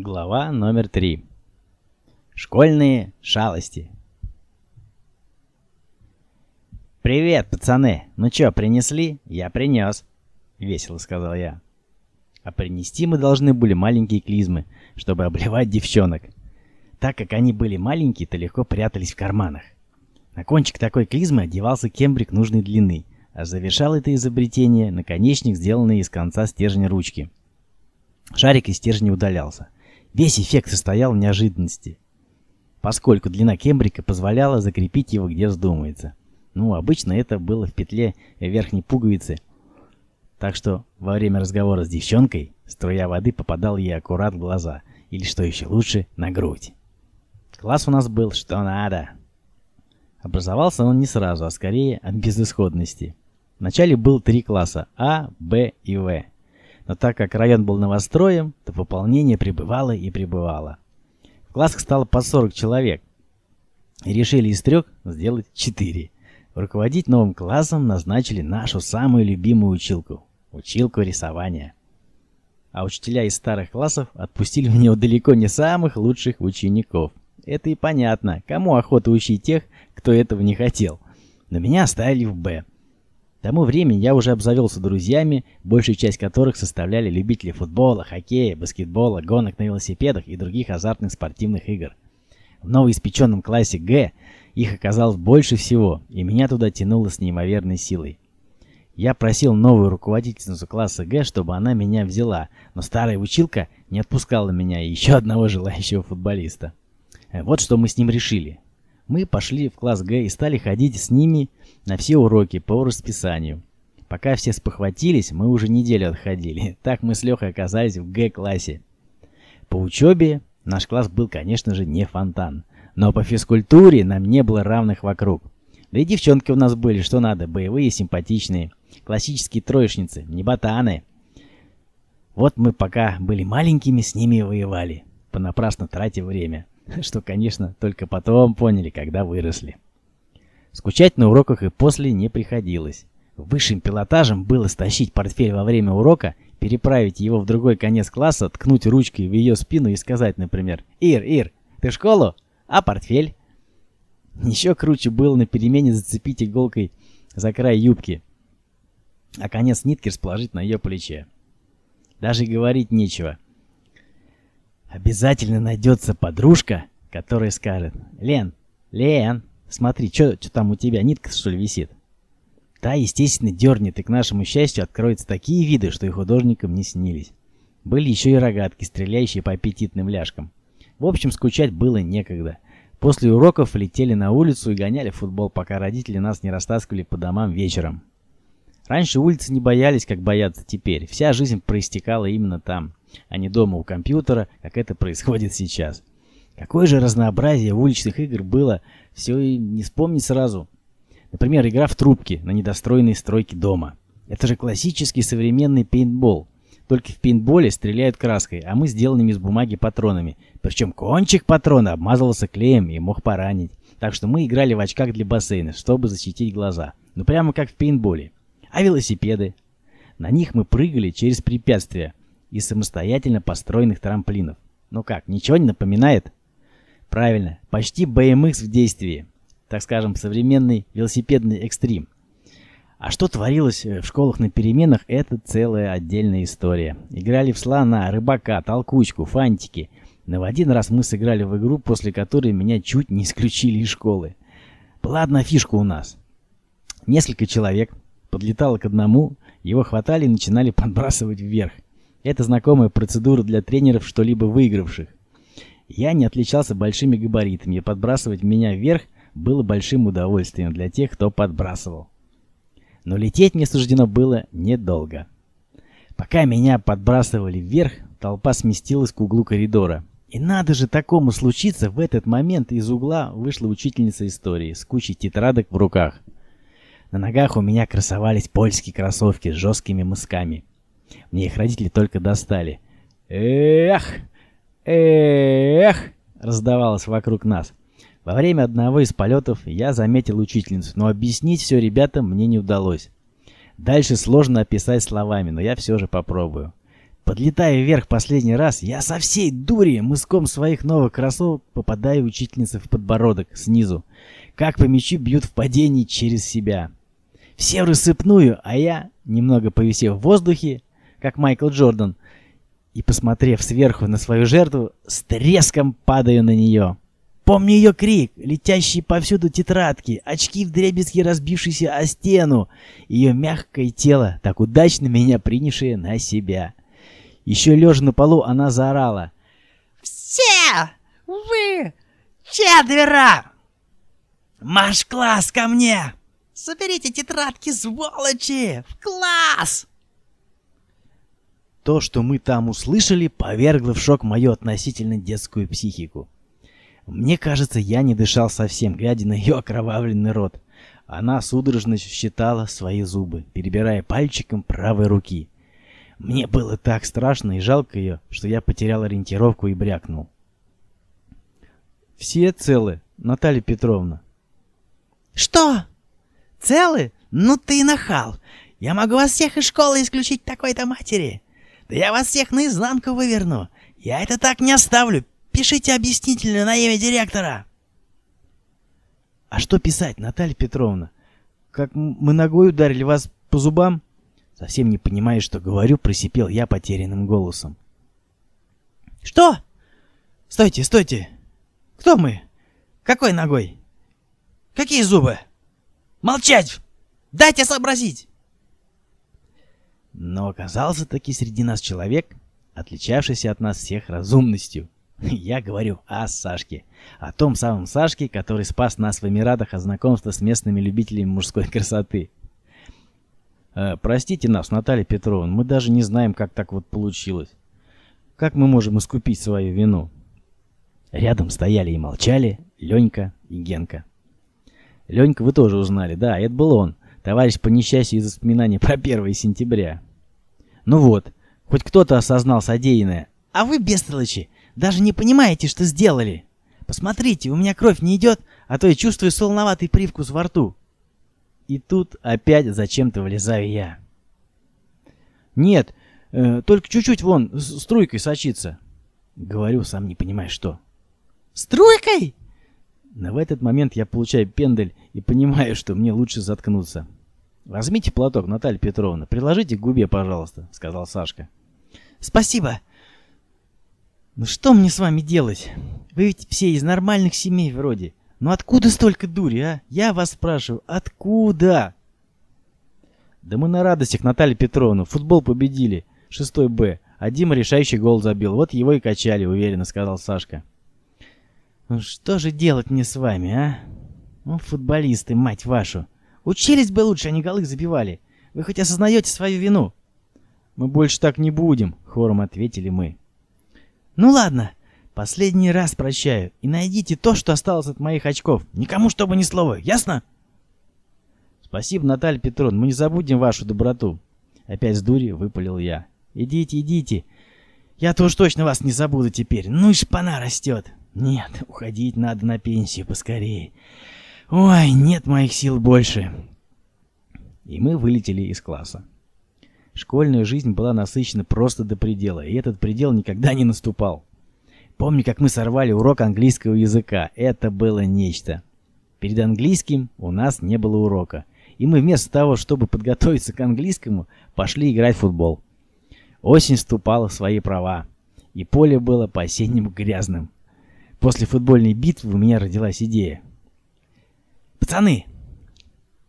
Глава номер три. Школьные шалости. «Привет, пацаны! Ну чё, принесли? Я принёс!» — весело сказал я. А принести мы должны были маленькие клизмы, чтобы обливать девчонок. Так как они были маленькие, то легко прятались в карманах. На кончик такой клизмы одевался кембрик нужной длины, а завершал это изобретение наконечник, сделанный из конца стержня ручки. Шарик из стержня удалялся. Весь эффект состоял в неожиданности, поскольку длина кембрика позволяла закрепить его где вздумается. Ну, обычно это было в петле верхней пуговицы, так что во время разговора с девчонкой струя воды попадала ей аккурат в глаза, или, что еще лучше, на грудь. Класс у нас был что надо. Образовался он не сразу, а скорее от безысходности. Вначале был три класса А, Б и В. Но так как район был новостроем, то пополнение прибывало и прибывало. В классах стало по 40 человек. И решили из трех сделать четыре. Руководить новым классом назначили нашу самую любимую училку – училку рисования. А учителя из старых классов отпустили в него далеко не самых лучших учеников. Это и понятно, кому охота учить тех, кто этого не хотел. Но меня оставили в «Б», к тому времени я уже обзавелся друзьями, большую часть которых составляли любители футбола, хоккея, баскетбола, гонок на велосипедах и других азартных спортивных игр. В новоиспеченном классе Г их оказалось больше всего, и меня туда тянуло с неимоверной силой. Я просил новую руководительницу класса Г, чтобы она меня взяла, но старая училка не отпускала меня и еще одного желающего футболиста. Вот что мы с ним решили. Мы пошли в класс Г и стали ходить с ними на все уроки по расписанию. Пока все спохватились, мы уже неделю отходили. Так мы с Лехой оказались в Г-классе. По учебе наш класс был, конечно же, не фонтан. Но по физкультуре нам не было равных вокруг. Да и девчонки у нас были, что надо, боевые, симпатичные. Классические троечницы, не ботаны. Вот мы пока были маленькими, с ними воевали, понапрасно тратя время. Что, конечно, только потом поняли, когда выросли. Скучать на уроках и после не приходилось. Высшим пилотажем было стащить портфель во время урока, переправить его в другой конец класса, ткнуть ручкой в ее спину и сказать, например, «Ир, Ир, ты в школу? А портфель?» Еще круче было на перемене зацепить иголкой за край юбки, а конец нитки расположить на ее плече. Даже говорить нечего. Обязательно найдется подружка, которая скажет «Лен, Лен, смотри, что там у тебя, нитка что ли висит?» Та, естественно, дернет, и к нашему счастью откроются такие виды, что и художникам не снились. Были еще и рогатки, стреляющие по аппетитным ляжкам. В общем, скучать было некогда. После уроков летели на улицу и гоняли футбол, пока родители нас не растаскивали по домам вечером. Раньше улицы не боялись, как боятся теперь. Вся жизнь проистекала именно там а не дома у компьютера, как это происходит сейчас. Какое же разнообразие уличных игр было, все и не вспомнить сразу. Например, игра в трубки на недостроенной стройке дома. Это же классический современный пейнтбол. Только в пейнтболе стреляют краской, а мы сделанными из бумаги патронами. Причем кончик патрона обмазывался клеем и мог поранить. Так что мы играли в очках для бассейна, чтобы защитить глаза. Ну прямо как в пейнтболе. А велосипеды? На них мы прыгали через препятствия, из самостоятельно построенных трамплинов. Ну как, ничего не напоминает? Правильно, почти BMX в действии. Так скажем, современный велосипедный экстрим. А что творилось э, в школах на переменах, это целая отдельная история. Играли в слона, рыбака, толкучку, фантики. Но в один раз мы сыграли в игру, после которой меня чуть не исключили из школы. Была одна фишка у нас. Несколько человек подлетало к одному, его хватали и начинали подбрасывать вверх. Это знакомая процедура для тренеров, что-либо выигравших. Я не отличался большими габаритами, и подбрасывать меня вверх было большим удовольствием для тех, кто подбрасывал. Но лететь мне суждено было недолго. Пока меня подбрасывали вверх, толпа сместилась к углу коридора. И надо же такому случиться, в этот момент из угла вышла учительница истории с кучей тетрадок в руках. На ногах у меня красовались польские кроссовки с жесткими мысками. Мне их родители только достали. «Эх! Эх!» раздавалось вокруг нас. Во время одного из полетов я заметил учительницу, но объяснить все ребятам мне не удалось. Дальше сложно описать словами, но я все же попробую. Подлетая вверх последний раз, я со всей дури мыском своих новых кроссовок попадаю учительнице в подбородок снизу. Как по мячу бьют в падении через себя. Все рассыпную, а я, немного повисев в воздухе, как Майкл Джордан, и, посмотрев сверху на свою жертву, с треском падаю на нее. Помню ее крик, летящие повсюду тетрадки, очки в дребезги разбившиеся о стену, ее мягкое тело, так удачно меня принявшее на себя. Еще лежа на полу, она заорала. «Все! Вы! Четверо! Маш класс ко мне! Соберите тетрадки, сволочи! В класс!» То, что мы там услышали, повергло в шок мою относительно детскую психику. Мне кажется, я не дышал совсем, глядя на ее окровавленный рот. Она судорожно считала свои зубы, перебирая пальчиком правой руки. Мне было так страшно и жалко ее, что я потерял ориентировку и брякнул. «Все целы, Наталья Петровна». «Что? Целы? Ну ты и нахал! Я могу вас всех из школы исключить такой-то матери! Да я вас всех наизнанку выверну! Я это так не оставлю! Пишите объяснительную на имя директора!» «А что писать, Наталья Петровна? Как мы ногой ударили вас по зубам?» Совсем не понимая, что говорю, просипел я потерянным голосом. «Что? Стойте, стойте! Кто мы? Какой ногой? Какие зубы? Молчать! Дайте сообразить!» Но оказался таки среди нас человек, отличавшийся от нас всех разумностью. Я говорю о Сашке. О том самом Сашке, который спас нас в Эмиратах от знакомства с местными любителями мужской красоты. Э, простите нас, Наталья Петровна, мы даже не знаем, как так вот получилось. Как мы можем искупить свою вину? Рядом стояли и молчали Ленька и Генка. Ленька вы тоже узнали, да, это был он, товарищ по несчастью из воспоминаний про 1 сентября. Ну вот, хоть кто-то осознал содеянное. А вы, бестолочи, даже не понимаете, что сделали. Посмотрите, у меня кровь не идет, а то я чувствую солоноватый привкус во рту. И тут опять зачем-то влезаю я. Нет, э, только чуть-чуть вон струйкой сочится. Говорю, сам не понимаю что. Струйкой? Но в этот момент я получаю пендель и понимаю, что мне лучше заткнуться. «Возьмите платок, Наталья Петровна, приложите к губе, пожалуйста», — сказал Сашка. «Спасибо», ну что мне с вами делать? Вы ведь все из нормальных семей вроде. Ну откуда столько дури, а? Я вас спрашиваю, откуда? Да мы на радостях, Наталья Петровна. Футбол победили. Шестой Б. А Дима решающий гол забил. Вот его и качали, уверенно сказал Сашка. Ну что же делать мне с вами, а? Ну, футболисты, мать вашу. Учились бы лучше, они голы забивали. Вы хоть осознаете свою вину? Мы больше так не будем, хором ответили мы. Ну ладно, последний раз прощаю. И найдите то, что осталось от моих очков. Никому чтобы ни слова, ясно? Спасибо, Наталья Петровна, мы не забудем вашу доброту. Опять с дури выпалил я. Идите, идите. Я-то уж точно вас не забуду теперь. Ну и шпана растет. Нет, уходить надо на пенсию поскорее. Ой, нет моих сил больше. И мы вылетели из класса. Школьная жизнь была насыщена просто до предела, и этот предел никогда не наступал. Помню, как мы сорвали урок английского языка. Это было нечто. Перед английским у нас не было урока. И мы вместо того, чтобы подготовиться к английскому, пошли играть в футбол. Осень вступала в свои права. И поле было по-осеннему грязным. После футбольной битвы у меня родилась идея. «Пацаны,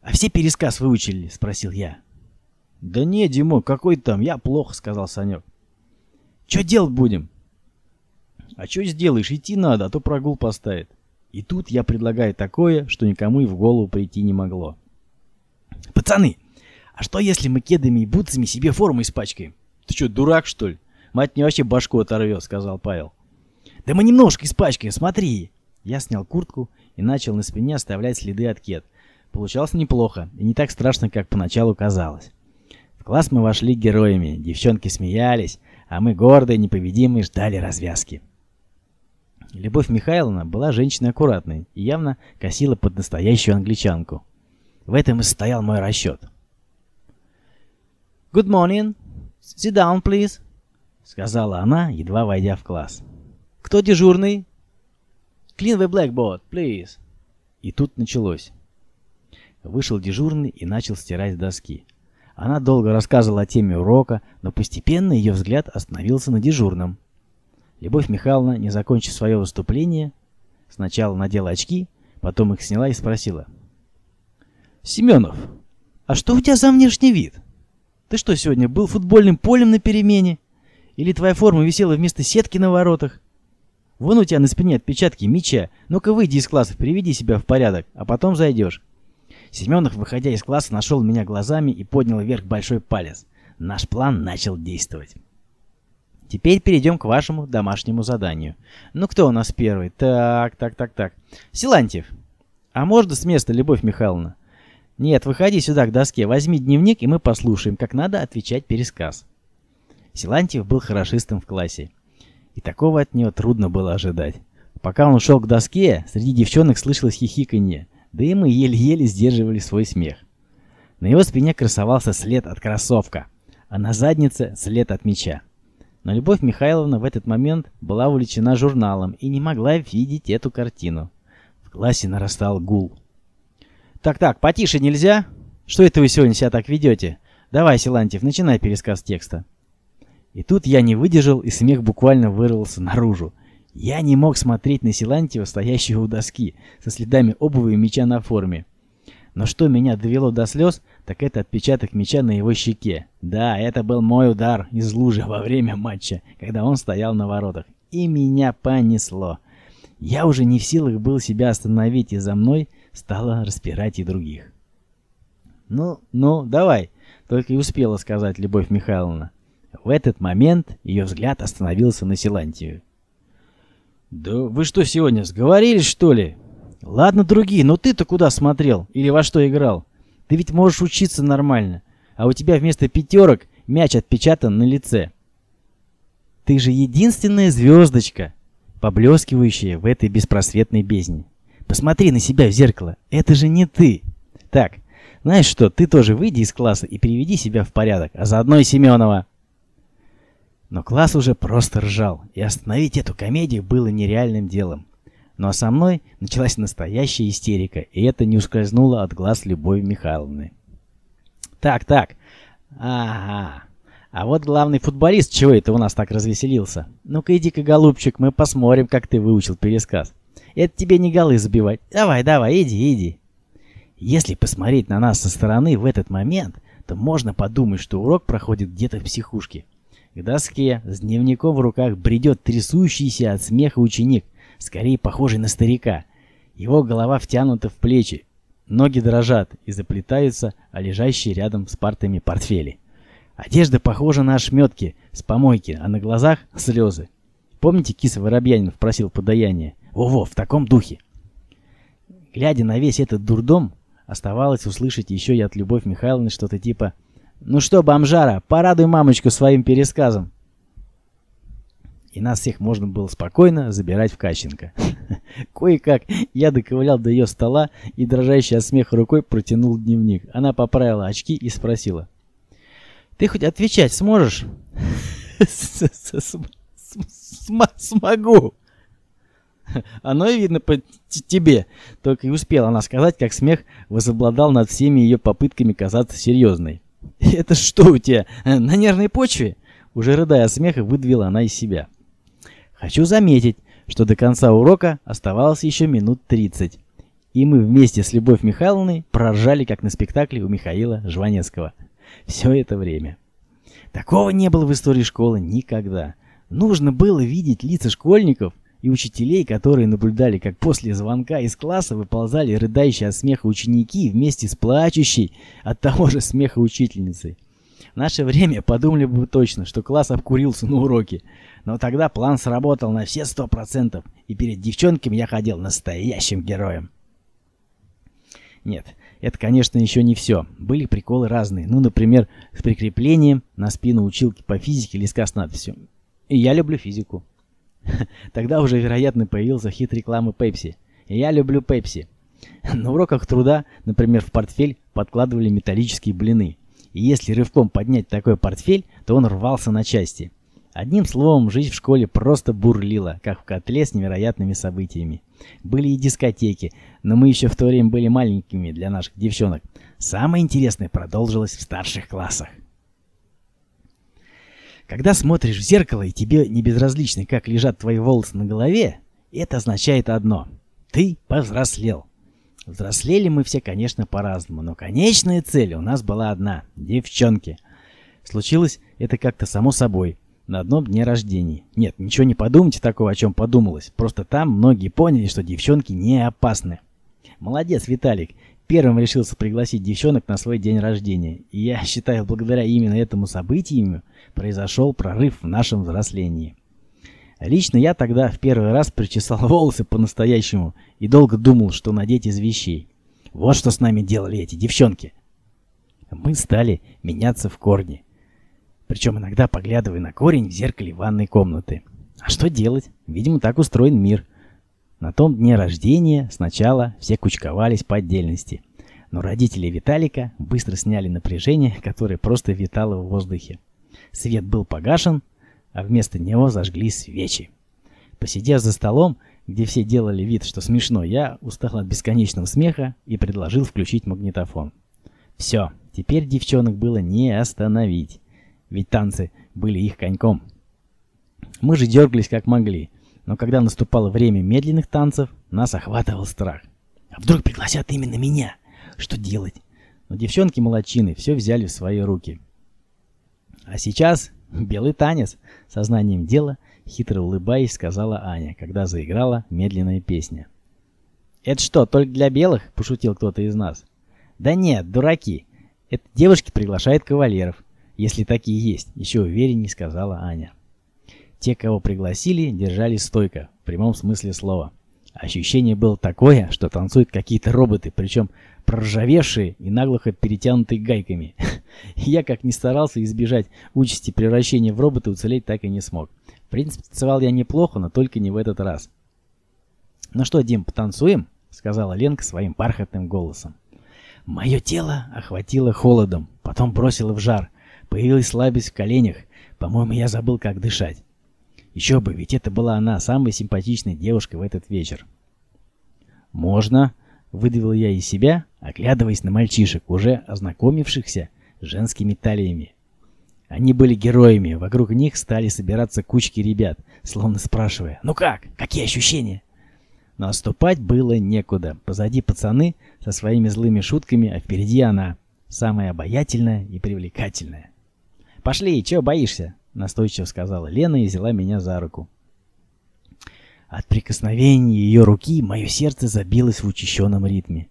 а все пересказ выучили?» – спросил я. «Да не, Димо, какой там, я плохо», — сказал Санек. «Чё делать будем?» «А чё сделаешь, идти надо, а то прогул поставит». И тут я предлагаю такое, что никому и в голову прийти не могло. «Пацаны, а что если мы кедами и бутсами себе форму испачкаем?» «Ты что, дурак, что ли? Мать мне вообще башку оторвет», — сказал Павел. «Да мы немножко испачкаем, смотри!» Я снял куртку и начал на спине оставлять следы от кед. Получалось неплохо и не так страшно, как поначалу казалось класс мы вошли героями, девчонки смеялись, а мы гордые, непобедимые ждали развязки. Любовь Михайловна была женщиной аккуратной и явно косила под настоящую англичанку. В этом и состоял мой расчет. «Good morning. Sit down, please». — сказала она, едва войдя в класс. «Кто дежурный?» «Clean the blackboard, please!» И тут началось. Вышел дежурный и начал стирать доски. Она долго рассказывала о теме урока, но постепенно ее взгляд остановился на дежурном. Любовь Михайловна, не закончив свое выступление, сначала надела очки, потом их сняла и спросила. «Семенов, а что у тебя за внешний вид? Ты что, сегодня был футбольным полем на перемене? Или твоя форма висела вместо сетки на воротах? Вон у тебя на спине отпечатки меча. Ну-ка выйди из класса, приведи себя в порядок, а потом зайдешь». Семенов, выходя из класса, нашел меня глазами и поднял вверх большой палец. Наш план начал действовать. Теперь перейдем к вашему домашнему заданию. Ну, кто у нас первый? Так, так, так, так. Силантьев. А можно с места, Любовь Михайловна? Нет, выходи сюда к доске, возьми дневник, и мы послушаем, как надо отвечать пересказ. Силантьев был хорошистом в классе. И такого от него трудно было ожидать. Пока он шел к доске, среди девчонок слышалось хихиканье да и мы еле-еле сдерживали свой смех. На его спине красовался след от кроссовка, а на заднице след от меча. Но Любовь Михайловна в этот момент была увлечена журналом и не могла видеть эту картину. В классе нарастал гул. «Так-так, потише нельзя? Что это вы сегодня себя так ведете? Давай, Силантьев, начинай пересказ текста». И тут я не выдержал, и смех буквально вырвался наружу. Я не мог смотреть на Силантьева, стоящего у доски, со следами обуви и меча на форме. Но что меня довело до слез, так это отпечаток меча на его щеке. Да, это был мой удар из лужи во время матча, когда он стоял на воротах. И меня понесло. Я уже не в силах был себя остановить, и за мной стало распирать и других. «Ну, ну, давай», — только и успела сказать Любовь Михайловна. В этот момент ее взгляд остановился на Силантию. «Да вы что сегодня, сговорились, что ли? Ладно, другие, но ты-то куда смотрел? Или во что играл? Ты ведь можешь учиться нормально, а у тебя вместо пятерок мяч отпечатан на лице. Ты же единственная звездочка, поблескивающая в этой беспросветной бездне. Посмотри на себя в зеркало, это же не ты. Так, знаешь что, ты тоже выйди из класса и приведи себя в порядок, а заодно и Семенова. Но класс уже просто ржал, и остановить эту комедию было нереальным делом. Ну а со мной началась настоящая истерика, и это не ускользнуло от глаз Любови Михайловны. Так, так. Ага. А вот главный футболист, чего это у нас так развеселился? Ну-ка иди-ка, голубчик, мы посмотрим, как ты выучил пересказ. Это тебе не голы забивать. Давай, давай, иди, иди. Если посмотреть на нас со стороны в этот момент, то можно подумать, что урок проходит где-то в психушке. К доске с дневником в руках бредет трясущийся от смеха ученик, скорее похожий на старика. Его голова втянута в плечи, ноги дрожат и заплетаются о лежащие рядом с партами портфели. Одежда похожа на ошметки с помойки, а на глазах слезы. Помните, киса Воробьянинов просил подаяние? Во-во, в таком духе. Глядя на весь этот дурдом, оставалось услышать еще и от Любовь Михайловны что-то типа ну что, бомжара, порадуй мамочку своим пересказом. И нас всех можно было спокойно забирать в Кащенко. Кое-как я доковылял до ее стола и, дрожащий от смеха рукой, протянул дневник. Она поправила очки и спросила. «Ты хоть отвечать сможешь?» «Смогу!» Оно и видно по тебе. Только и успела она сказать, как смех возобладал над всеми ее попытками казаться серьезной. «Это что у тебя, э, на нервной почве?» Уже рыдая от смеха, выдавила она из себя. Хочу заметить, что до конца урока оставалось еще минут 30. И мы вместе с Любовь Михайловной проржали, как на спектакле у Михаила Жванецкого. Все это время. Такого не было в истории школы никогда. Нужно было видеть лица школьников – и учителей, которые наблюдали, как после звонка из класса выползали рыдающие от смеха ученики вместе с плачущей от того же смеха учительницей. В наше время подумали бы точно, что класс обкурился на уроке, но тогда план сработал на все сто процентов, и перед девчонками я ходил настоящим героем. Нет, это, конечно, еще не все. Были приколы разные. Ну, например, с прикреплением на спину училки по физике листка с надписью. И я люблю физику. Тогда уже, вероятно, появился хит рекламы Пепси. я люблю Пепси. На уроках труда, например, в портфель подкладывали металлические блины. И если рывком поднять такой портфель, то он рвался на части. Одним словом, жизнь в школе просто бурлила, как в котле с невероятными событиями. Были и дискотеки, но мы еще в то время были маленькими для наших девчонок. Самое интересное продолжилось в старших классах. Когда смотришь в зеркало и тебе не безразлично, как лежат твои волосы на голове, это означает одно – ты повзрослел. Взрослели мы все, конечно, по-разному, но конечная цель у нас была одна – девчонки. Случилось это как-то само собой – на одном дне рождения. Нет, ничего не подумайте такого, о чем подумалось. Просто там многие поняли, что девчонки не опасны. Молодец, Виталик. Первым решился пригласить девчонок на свой день рождения. И я считаю, благодаря именно этому событию произошел прорыв в нашем взрослении. Лично я тогда в первый раз причесал волосы по-настоящему и долго думал, что надеть из вещей. Вот что с нами делали эти девчонки. Мы стали меняться в корне причем иногда поглядывая на корень в зеркале ванной комнаты. А что делать? Видимо, так устроен мир. На том дне рождения сначала все кучковались по отдельности. Но родители Виталика быстро сняли напряжение, которое просто витало в воздухе. Свет был погашен, а вместо него зажгли свечи. Посидев за столом, где все делали вид, что смешно, я устал от бесконечного смеха и предложил включить магнитофон. Все, теперь девчонок было не остановить ведь танцы были их коньком. Мы же дергались как могли, но когда наступало время медленных танцев, нас охватывал страх. А вдруг пригласят именно меня? Что делать? Но девчонки молодчины все взяли в свои руки. А сейчас белый танец, сознанием дела, хитро улыбаясь, сказала Аня, когда заиграла медленная песня. «Это что, только для белых?» – пошутил кто-то из нас. «Да нет, дураки. Это девушки приглашают кавалеров если такие есть, еще увереннее сказала Аня. Те, кого пригласили, держались стойко, в прямом смысле слова. Ощущение было такое, что танцуют какие-то роботы, причем проржавевшие и наглухо перетянутые гайками. Я, как ни старался избежать участи превращения в робота, уцелеть так и не смог. В принципе, танцевал я неплохо, но только не в этот раз. «Ну что, Дим, потанцуем?» — сказала Ленка своим бархатным голосом. Мое тело охватило холодом, потом бросило в жар — Появилась слабость в коленях. По-моему, я забыл, как дышать. Еще бы, ведь это была она, самая симпатичная девушка в этот вечер. «Можно», — выдавил я из себя, оглядываясь на мальчишек, уже ознакомившихся с женскими талиями. Они были героями, вокруг них стали собираться кучки ребят, словно спрашивая «Ну как? Какие ощущения?» Но отступать было некуда. Позади пацаны со своими злыми шутками, а впереди она, самая обаятельная и привлекательная. «Пошли, чего боишься?» — настойчиво сказала Лена и взяла меня за руку. От прикосновения ее руки мое сердце забилось в учащенном ритме.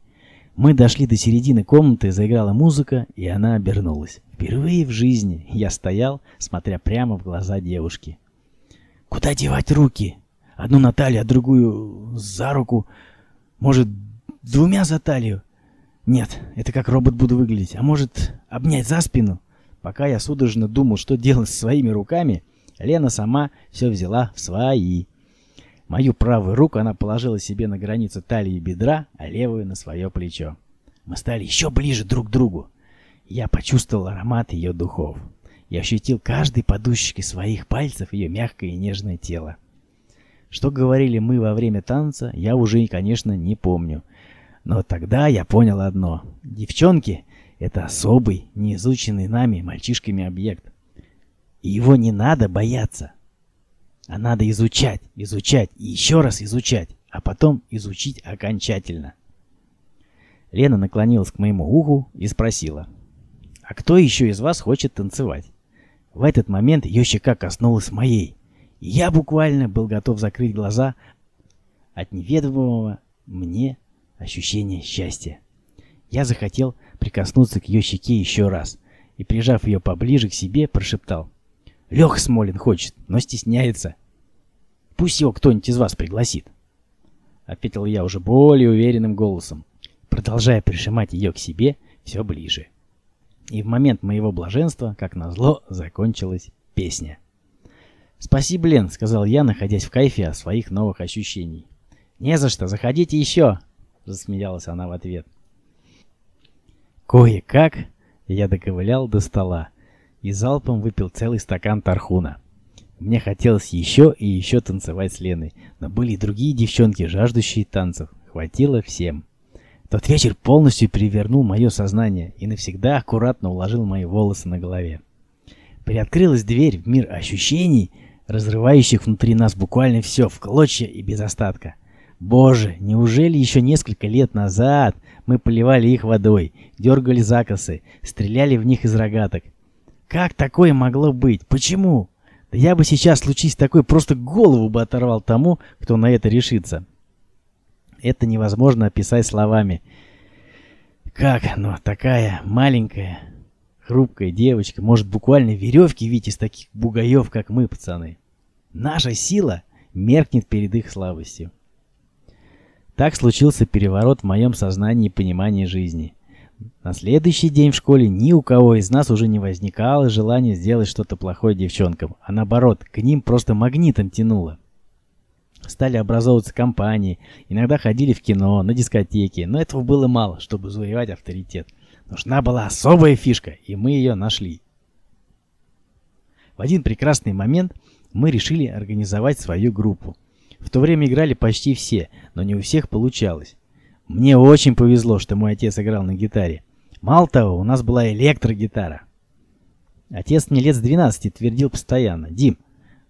Мы дошли до середины комнаты, заиграла музыка, и она обернулась. Впервые в жизни я стоял, смотря прямо в глаза девушки. «Куда девать руки? Одну на талию, а другую за руку. Может, двумя за талию? Нет, это как робот буду выглядеть. А может, обнять за спину?» Пока я судорожно думал, что делать своими руками, Лена сама все взяла в свои. Мою правую руку она положила себе на границу талии и бедра, а левую на свое плечо. Мы стали еще ближе друг к другу. Я почувствовал аромат ее духов. Я ощутил каждой подушечкой своих пальцев ее мягкое и нежное тело. Что говорили мы во время танца, я уже, конечно, не помню. Но тогда я понял одно. Девчонки это особый, неизученный нами мальчишками объект. И его не надо бояться. А надо изучать, изучать и еще раз изучать, а потом изучить окончательно. Лена наклонилась к моему уху и спросила. «А кто еще из вас хочет танцевать?» В этот момент ее щека коснулась моей. И я буквально был готов закрыть глаза от неведомого мне ощущения счастья. Я захотел прикоснуться к ее щеке еще раз и, прижав ее поближе к себе, прошептал. «Леха Смолин хочет, но стесняется. Пусть его кто-нибудь из вас пригласит». Ответил я уже более уверенным голосом, продолжая прижимать ее к себе все ближе. И в момент моего блаженства, как назло, закончилась песня. «Спасибо, Лен», — сказал я, находясь в кайфе от своих новых ощущений. «Не за что, заходите еще», — засмеялась она в ответ. Кое-как я доковылял до стола и залпом выпил целый стакан тархуна. Мне хотелось еще и еще танцевать с Леной, но были и другие девчонки, жаждущие танцев. Хватило всем. Тот вечер полностью перевернул мое сознание и навсегда аккуратно уложил мои волосы на голове. Приоткрылась дверь в мир ощущений, разрывающих внутри нас буквально все в клочья и без остатка. Боже, неужели еще несколько лет назад мы поливали их водой, дергали закосы, стреляли в них из рогаток? Как такое могло быть? Почему? Да я бы сейчас, случись такой, просто голову бы оторвал тому, кто на это решится. Это невозможно описать словами. Как оно, такая маленькая, хрупкая девочка, может буквально веревки видеть из таких бугаев, как мы, пацаны. Наша сила меркнет перед их слабостью. Так случился переворот в моем сознании и понимании жизни. На следующий день в школе ни у кого из нас уже не возникало желания сделать что-то плохое девчонкам, а наоборот, к ним просто магнитом тянуло. Стали образовываться компании, иногда ходили в кино, на дискотеки, но этого было мало, чтобы завоевать авторитет. Нужна была особая фишка, и мы ее нашли. В один прекрасный момент мы решили организовать свою группу. В то время играли почти все, но не у всех получалось. Мне очень повезло, что мой отец играл на гитаре. Мало того, у нас была электрогитара. Отец мне лет с 12 твердил постоянно. «Дим,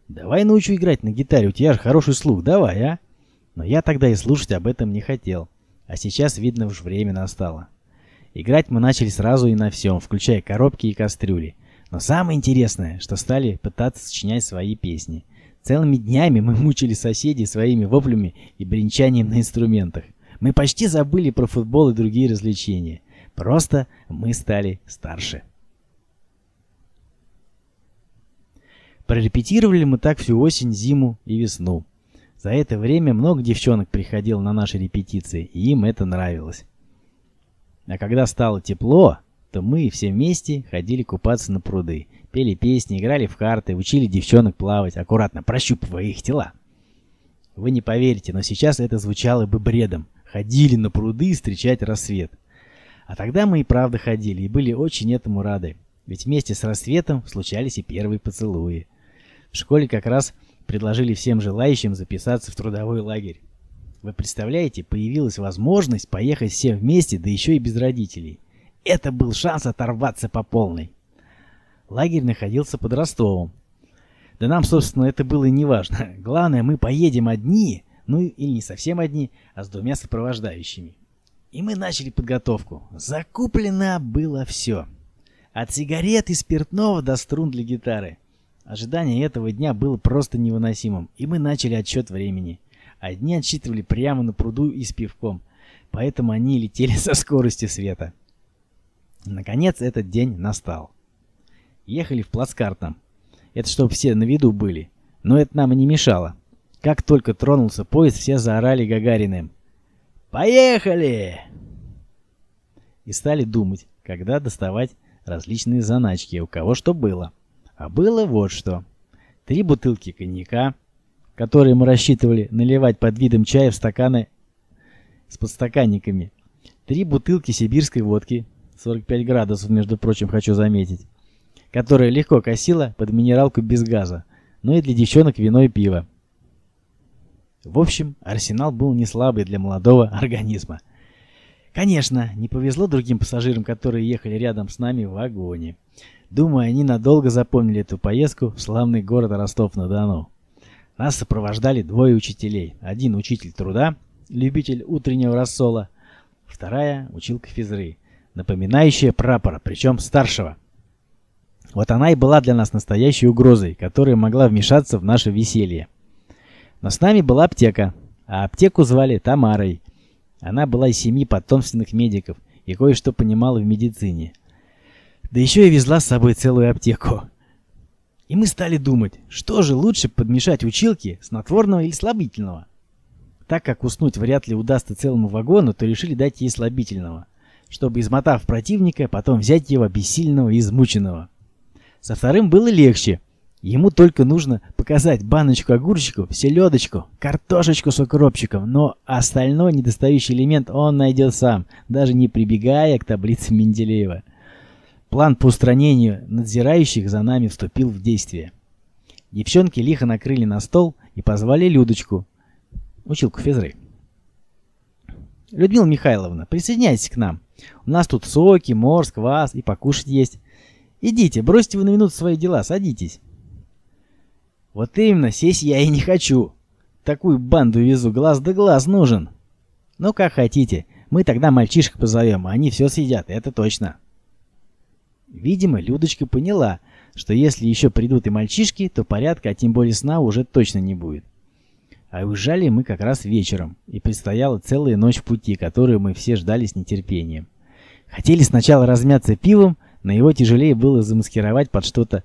давай научу играть на гитаре, у тебя же хороший слух, давай, а?» Но я тогда и слушать об этом не хотел. А сейчас, видно, уж время настало. Играть мы начали сразу и на всем, включая коробки и кастрюли. Но самое интересное, что стали пытаться сочинять свои песни. Целыми днями мы мучили соседей своими воплями и бренчанием на инструментах. Мы почти забыли про футбол и другие развлечения. Просто мы стали старше. Прорепетировали мы так всю осень, зиму и весну. За это время много девчонок приходило на наши репетиции, и им это нравилось. А когда стало тепло, то мы все вместе ходили купаться на пруды, пели песни, играли в карты, учили девчонок плавать, аккуратно прощупывая их тела. Вы не поверите, но сейчас это звучало бы бредом ходили на пруды встречать рассвет. А тогда мы и правда ходили, и были очень этому рады. Ведь вместе с рассветом случались и первые поцелуи. В школе как раз предложили всем желающим записаться в трудовой лагерь. Вы представляете, появилась возможность поехать все вместе, да еще и без родителей. Это был шанс оторваться по полной. Лагерь находился под Ростовом. Да нам, собственно, это было и не важно. Главное, мы поедем одни, ну или не совсем одни, а с двумя сопровождающими. И мы начали подготовку. Закуплено было все. От сигарет и спиртного до струн для гитары. Ожидание этого дня было просто невыносимым, и мы начали отсчет времени. Одни отсчитывали прямо на пруду и с пивком, поэтому они летели со скоростью света. Наконец этот день настал. Ехали в плацкартном. Это чтобы все на виду были, но это нам и не мешало. Как только тронулся поезд, все заорали Гагариным. «Поехали!» И стали думать, когда доставать различные заначки, у кого что было. А было вот что. Три бутылки коньяка, которые мы рассчитывали наливать под видом чая в стаканы с подстаканниками. Три бутылки сибирской водки, 45 градусов, между прочим, хочу заметить, которая легко косила под минералку без газа, ну и для девчонок вино и пиво. В общем, арсенал был не слабый для молодого организма. Конечно, не повезло другим пассажирам, которые ехали рядом с нами в вагоне. Думаю, они надолго запомнили эту поездку в славный город Ростов-на-Дону. Нас сопровождали двое учителей. Один учитель труда, любитель утреннего рассола, вторая училка физры, напоминающая прапора, причем старшего. Вот она и была для нас настоящей угрозой, которая могла вмешаться в наше веселье. Но с нами была аптека, а аптеку звали Тамарой. Она была из семьи потомственных медиков и кое-что понимала в медицине. Да еще и везла с собой целую аптеку. И мы стали думать, что же лучше подмешать училки, снотворного или слабительного. Так как уснуть вряд ли удастся целому вагону, то решили дать ей слабительного, чтобы, измотав противника, потом взять его бессильного и измученного. Со вторым было легче – Ему только нужно показать баночку огурчиков, селедочку, картошечку с укропчиком, но остальной недостающий элемент он найдет сам, даже не прибегая к таблице Менделеева. План по устранению надзирающих за нами вступил в действие. Девчонки лихо накрыли на стол и позвали Людочку, училку физры. Людмила Михайловна, присоединяйтесь к нам. У нас тут соки, морс, квас и покушать есть. Идите, бросьте вы на минуту свои дела, садитесь. Вот именно, сесть я и не хочу. Такую банду везу, глаз да глаз нужен. Ну, как хотите. Мы тогда мальчишек позовем, а они все съедят, это точно. Видимо, Людочка поняла, что если еще придут и мальчишки, то порядка, а тем более сна уже точно не будет. А уезжали мы как раз вечером, и предстояла целая ночь в пути, которую мы все ждали с нетерпением. Хотели сначала размяться пивом, но его тяжелее было замаскировать под что-то.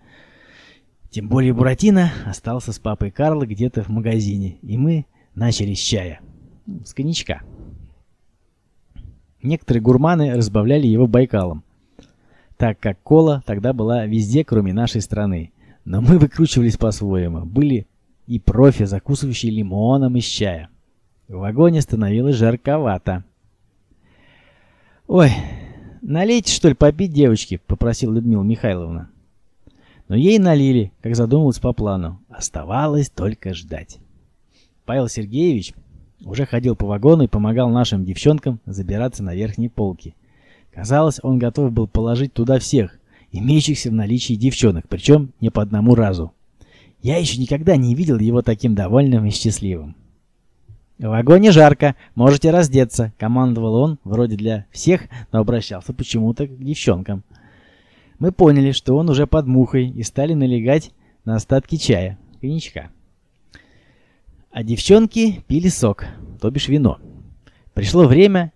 Тем более Буратино остался с папой Карла где-то в магазине, и мы начали с чая. С коньячка. Некоторые гурманы разбавляли его Байкалом, так как кола тогда была везде, кроме нашей страны. Но мы выкручивались по-своему. Были и профи, закусывающие лимоном из чая. В вагоне становилось жарковато. «Ой, налейте, что ли, попить, девочки?» — попросила Людмила Михайловна. Но ей налили, как задумывалось по плану. Оставалось только ждать. Павел Сергеевич уже ходил по вагону и помогал нашим девчонкам забираться на верхние полки. Казалось, он готов был положить туда всех, имеющихся в наличии девчонок, причем не по одному разу. Я еще никогда не видел его таким довольным и счастливым. «В вагоне жарко, можете раздеться», — командовал он, вроде для всех, но обращался почему-то к девчонкам. Мы поняли, что он уже под мухой, и стали налегать на остатки чая, коньячка. А девчонки пили сок, то бишь вино. Пришло время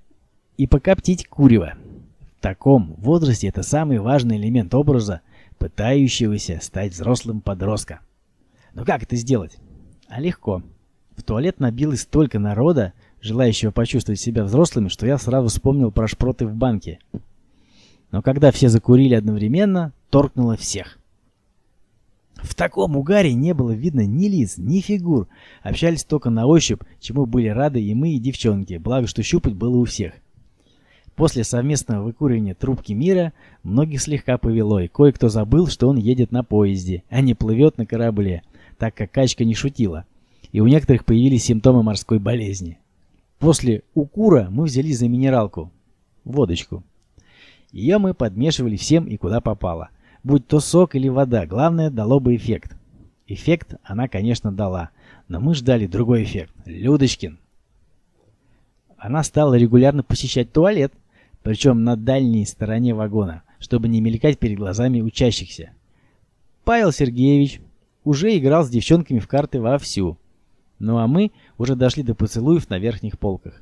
и покоптить курево. В таком возрасте это самый важный элемент образа, пытающегося стать взрослым подростка. Но как это сделать? А легко. В туалет набилось столько народа, желающего почувствовать себя взрослыми, что я сразу вспомнил про шпроты в банке. Но когда все закурили одновременно, торкнуло всех. В таком угаре не было видно ни лиц, ни фигур. Общались только на ощупь, чему были рады и мы, и девчонки, благо что щупать было у всех. После совместного выкуривания трубки мира многих слегка повело, и кое-кто забыл, что он едет на поезде, а не плывет на корабле – так как качка не шутила, и у некоторых появились симптомы морской болезни. После укура мы взялись за минералку, водочку. Ее мы подмешивали всем и куда попало. Будь то сок или вода, главное, дало бы эффект. Эффект она, конечно, дала, но мы ждали другой эффект. Людочкин. Она стала регулярно посещать туалет, причем на дальней стороне вагона, чтобы не мелькать перед глазами учащихся. Павел Сергеевич уже играл с девчонками в карты вовсю. Ну а мы уже дошли до поцелуев на верхних полках.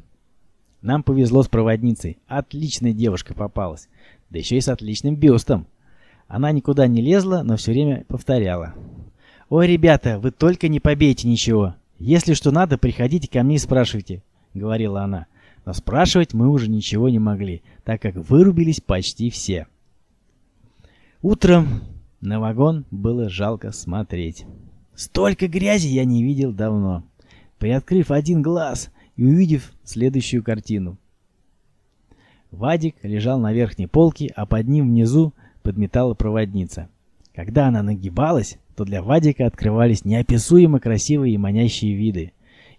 Нам повезло с проводницей. Отличная девушка попалась. Да еще и с отличным бюстом. Она никуда не лезла, но все время повторяла. «Ой, ребята, вы только не побейте ничего. Если что надо, приходите ко мне и спрашивайте», — говорила она. Но спрашивать мы уже ничего не могли, так как вырубились почти все. Утром на вагон было жалко смотреть. Столько грязи я не видел давно. Приоткрыв один глаз и увидев следующую картину. Вадик лежал на верхней полке, а под ним внизу подметала проводница. Когда она нагибалась, то для Вадика открывались неописуемо красивые и манящие виды.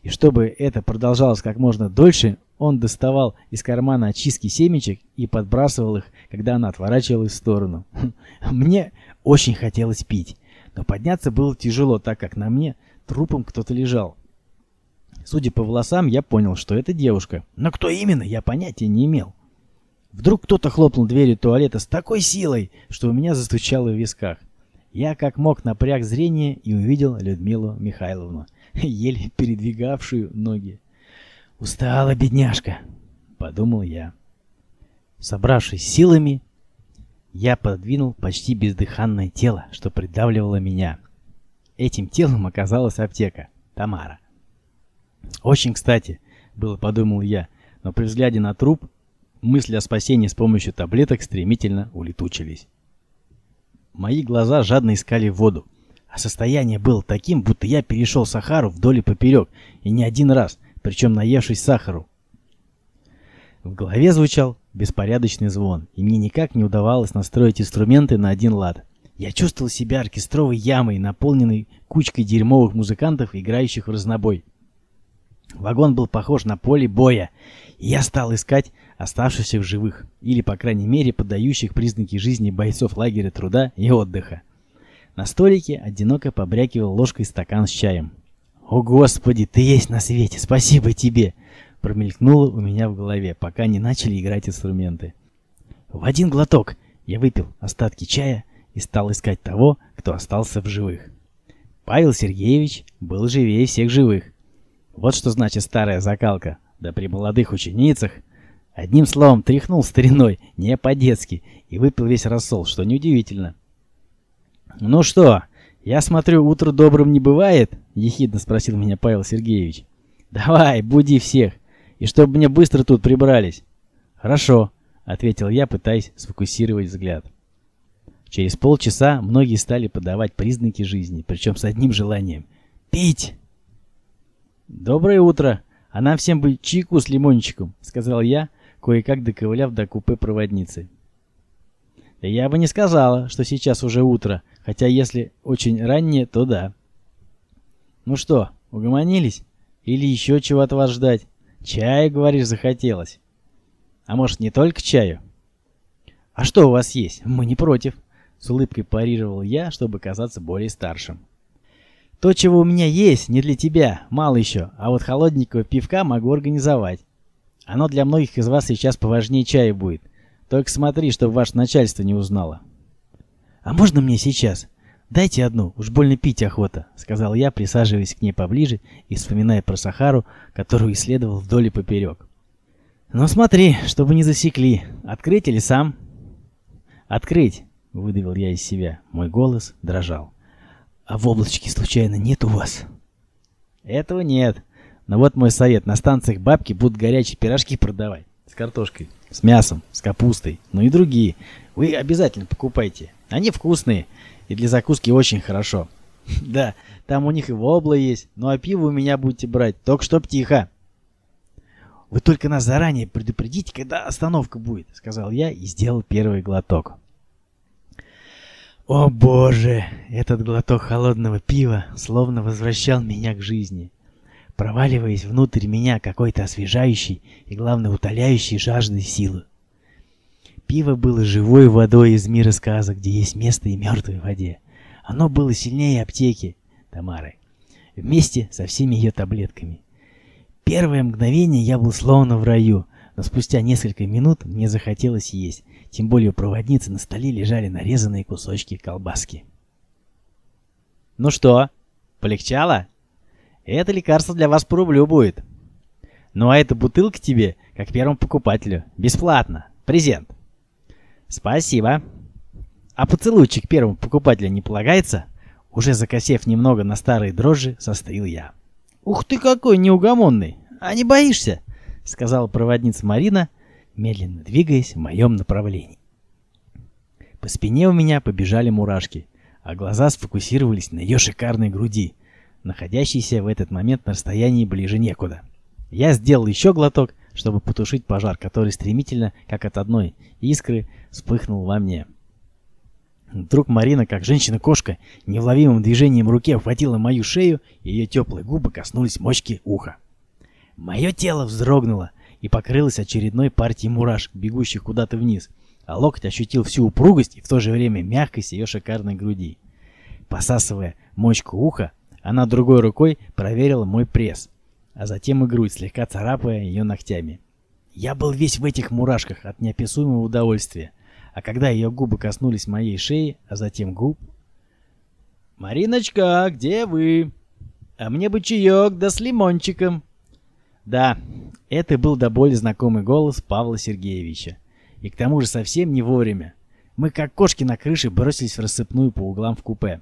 И чтобы это продолжалось как можно дольше, он доставал из кармана очистки семечек и подбрасывал их, когда она отворачивалась в сторону. Мне очень хотелось пить, но подняться было тяжело, так как на мне трупом кто-то лежал. Судя по волосам, я понял, что это девушка. Но кто именно, я понятия не имел. Вдруг кто-то хлопнул дверью туалета с такой силой, что у меня застучало в висках. Я как мог напряг зрение и увидел Людмилу Михайловну, еле передвигавшую ноги. «Устала, бедняжка», — подумал я. Собравшись силами, я подвинул почти бездыханное тело, что придавливало меня. Этим телом оказалась аптека, Тамара. Очень кстати, было подумал я, но при взгляде на труп мысли о спасении с помощью таблеток стремительно улетучились. Мои глаза жадно искали воду, а состояние было таким, будто я перешел Сахару вдоль и поперек, и не один раз, причем наевшись сахару. В голове звучал беспорядочный звон, и мне никак не удавалось настроить инструменты на один лад. Я чувствовал себя оркестровой ямой, наполненной кучкой дерьмовых музыкантов, играющих в разнобой. Вагон был похож на поле боя, и я стал искать оставшихся в живых, или, по крайней мере, подающих признаки жизни бойцов лагеря труда и отдыха. На столике одиноко побрякивал ложкой стакан с чаем. «О, Господи, ты есть на свете! Спасибо тебе!» Промелькнуло у меня в голове, пока не начали играть инструменты. В один глоток я выпил остатки чая и стал искать того, кто остался в живых. Павел Сергеевич был живее всех живых. Вот что значит старая закалка. Да при молодых ученицах. Одним словом, тряхнул стариной, не по-детски, и выпил весь рассол, что неудивительно. «Ну что, я смотрю, утро добрым не бывает?» — ехидно спросил меня Павел Сергеевич. «Давай, буди всех, и чтобы мне быстро тут прибрались». «Хорошо», — ответил я, пытаясь сфокусировать взгляд. Через полчаса многие стали подавать признаки жизни, причем с одним желанием — пить. «Доброе утро! А нам всем бы чайку с лимончиком», — сказал я, кое-как доковыляв до купе проводницы. Я бы не сказала, что сейчас уже утро, хотя если очень раннее, то да. Ну что, угомонились? Или еще чего от вас ждать? Чая, говоришь, захотелось. А может, не только чаю? А что у вас есть? Мы не против. С улыбкой парировал я, чтобы казаться более старшим. То, чего у меня есть, не для тебя, мало еще, а вот холодненького пивка могу организовать. Оно для многих из вас сейчас поважнее чая будет. Только смотри, чтобы ваше начальство не узнало. А можно мне сейчас? Дайте одну, уж больно пить охота, сказал я, присаживаясь к ней поближе и вспоминая про Сахару, которую исследовал вдоль и поперек. Ну смотри, чтобы не засекли. Открыть или сам? Открыть, выдавил я из себя. Мой голос дрожал. А в облачке случайно нет у вас? Этого нет. Но вот мой совет. На станциях бабки будут горячие пирожки продавать. С картошкой, с мясом, с капустой. Ну и другие. Вы обязательно покупайте. Они вкусные. И для закуски очень хорошо. Да, там у них и вобла есть. Ну а пиво у меня будете брать. Только чтоб тихо. Вы только нас заранее предупредите, когда остановка будет, сказал я и сделал первый глоток. О боже, этот глоток холодного пива словно возвращал меня к жизни, проваливаясь внутрь меня какой-то освежающий и, главное, утоляющий жаждой силы. Пиво было живой водой из мира сказок, где есть место и мертвой воде. Оно было сильнее аптеки Тамары, вместе со всеми ее таблетками. Первое мгновение я был словно в раю, но спустя несколько минут мне захотелось есть, тем более у проводницы на столе лежали нарезанные кусочки колбаски. «Ну что, полегчало? Это лекарство для вас по рублю будет. Ну а эта бутылка тебе, как первому покупателю, бесплатно. Презент». «Спасибо. А поцелуйчик первому покупателю не полагается?» Уже закосев немного на старые дрожжи, состоил я. «Ух ты какой неугомонный! А не боишься?» Сказала проводница Марина, медленно двигаясь в моем направлении. По спине у меня побежали мурашки, а глаза сфокусировались на ее шикарной груди, находящейся в этот момент на расстоянии ближе некуда. Я сделал еще глоток, чтобы потушить пожар, который стремительно, как от одной искры, вспыхнул во мне. Вдруг Марина, как женщина-кошка, невловимым движением руки обхватила мою шею, и ее теплые губы коснулись мочки уха. Мое тело вздрогнуло, и покрылась очередной партией мурашек, бегущих куда-то вниз, а локоть ощутил всю упругость и в то же время мягкость ее шикарной груди. Посасывая мочку уха, она другой рукой проверила мой пресс, а затем и грудь, слегка царапая ее ногтями. Я был весь в этих мурашках от неописуемого удовольствия, а когда ее губы коснулись моей шеи, а затем губ... «Мариночка, где вы? А мне бы чаек, да с лимончиком!» Да, это был до боли знакомый голос Павла Сергеевича. И к тому же совсем не вовремя. Мы, как кошки на крыше, бросились в рассыпную по углам в купе.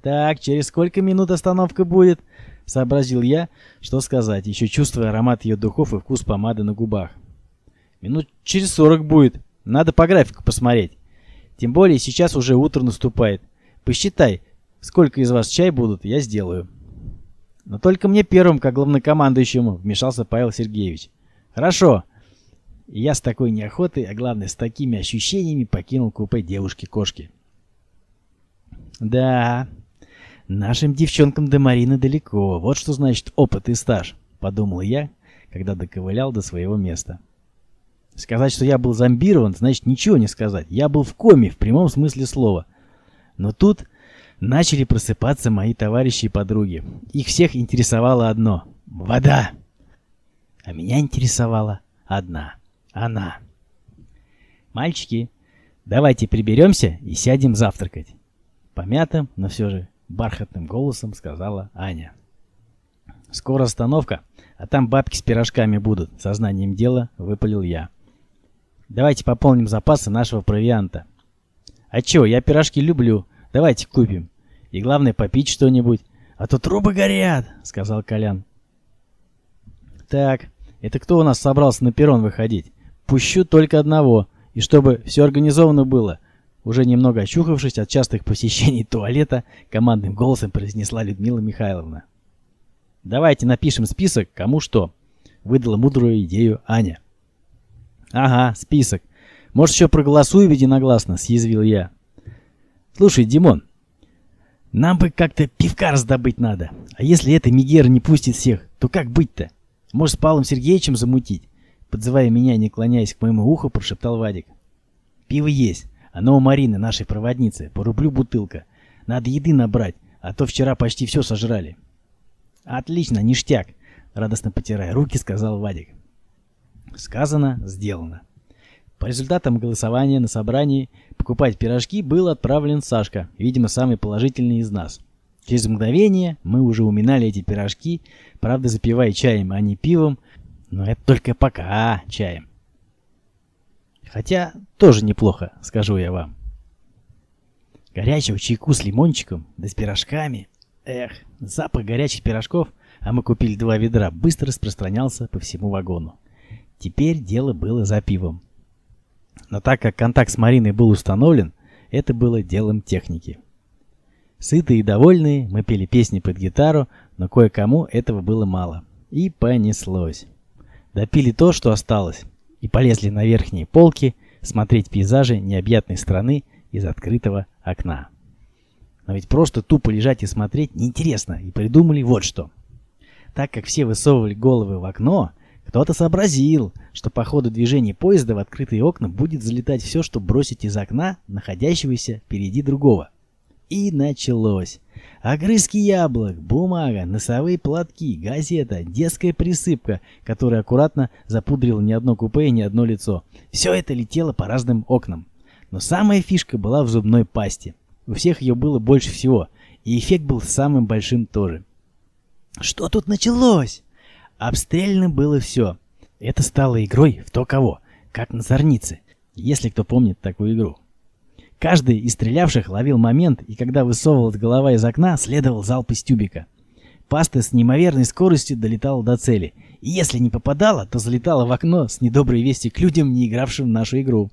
«Так, через сколько минут остановка будет?» — сообразил я, что сказать, еще чувствуя аромат ее духов и вкус помады на губах. «Минут через сорок будет. Надо по графику посмотреть. Тем более сейчас уже утро наступает. Посчитай, сколько из вас чай будут, я сделаю». Но только мне первым, как главнокомандующему, вмешался Павел Сергеевич. Хорошо. И я с такой неохотой, а главное с такими ощущениями покинул купе девушки-кошки. Да, нашим девчонкам до Марины далеко. Вот что значит опыт и стаж, подумал я, когда доковылял до своего места. Сказать, что я был зомбирован, значит ничего не сказать. Я был в коме в прямом смысле слова. Но тут начали просыпаться мои товарищи и подруги. Их всех интересовало одно — вода. А меня интересовала одна — она. Мальчики, давайте приберемся и сядем завтракать. Помятым, но все же бархатным голосом сказала Аня. Скоро остановка, а там бабки с пирожками будут, сознанием дела выпалил я. Давайте пополним запасы нашего провианта. А чё, я пирожки люблю. Давайте купим. И главное попить что-нибудь. А то трубы горят, сказал Колян. Так, это кто у нас собрался на перрон выходить? Пущу только одного, и чтобы все организовано было. Уже немного очухавшись от частых посещений туалета, командным голосом произнесла Людмила Михайловна. Давайте напишем список, кому что, выдала мудрую идею Аня. Ага, список. Может, еще проголосуем единогласно, съязвил я. Слушай, Димон, нам бы как-то пивка раздобыть надо. А если эта Мигера не пустит всех, то как быть-то? Может, с Павлом Сергеевичем замутить? Подзывая меня, не клоняясь к моему уху, прошептал Вадик. Пиво есть. Оно у Марины, нашей проводницы. По рублю бутылка. Надо еды набрать, а то вчера почти все сожрали. Отлично, ништяк. Радостно потирая руки, сказал Вадик. Сказано, сделано. По результатам голосования на собрании покупать пирожки был отправлен Сашка, видимо, самый положительный из нас. Через мгновение мы уже уминали эти пирожки, правда, запивая чаем, а не пивом, но это только пока чаем. Хотя тоже неплохо, скажу я вам. Горячего чайку с лимончиком, да с пирожками. Эх, запах горячих пирожков, а мы купили два ведра, быстро распространялся по всему вагону. Теперь дело было за пивом. Но так как контакт с Мариной был установлен, это было делом техники. Сытые и довольные, мы пели песни под гитару, но кое-кому этого было мало. И понеслось. Допили то, что осталось, и полезли на верхние полки смотреть пейзажи необъятной страны из открытого окна. Но ведь просто тупо лежать и смотреть неинтересно, и придумали вот что. Так как все высовывали головы в окно, кто-то сообразил, что по ходу движения поезда в открытые окна будет залетать все, что бросить из окна, находящегося впереди другого. И началось. Огрызки яблок, бумага, носовые платки, газета, детская присыпка, которая аккуратно запудрила ни одно купе и ни одно лицо. Все это летело по разным окнам. Но самая фишка была в зубной пасте. У всех ее было больше всего, и эффект был самым большим тоже. Что тут началось? Обстрельно было все. Это стало игрой в то кого, как на зорнице, если кто помнит такую игру. Каждый из стрелявших ловил момент, и когда высовывалась голова из окна, следовал залп из тюбика. Паста с неимоверной скоростью долетала до цели, и если не попадала, то залетала в окно с недоброй вести к людям, не игравшим в нашу игру.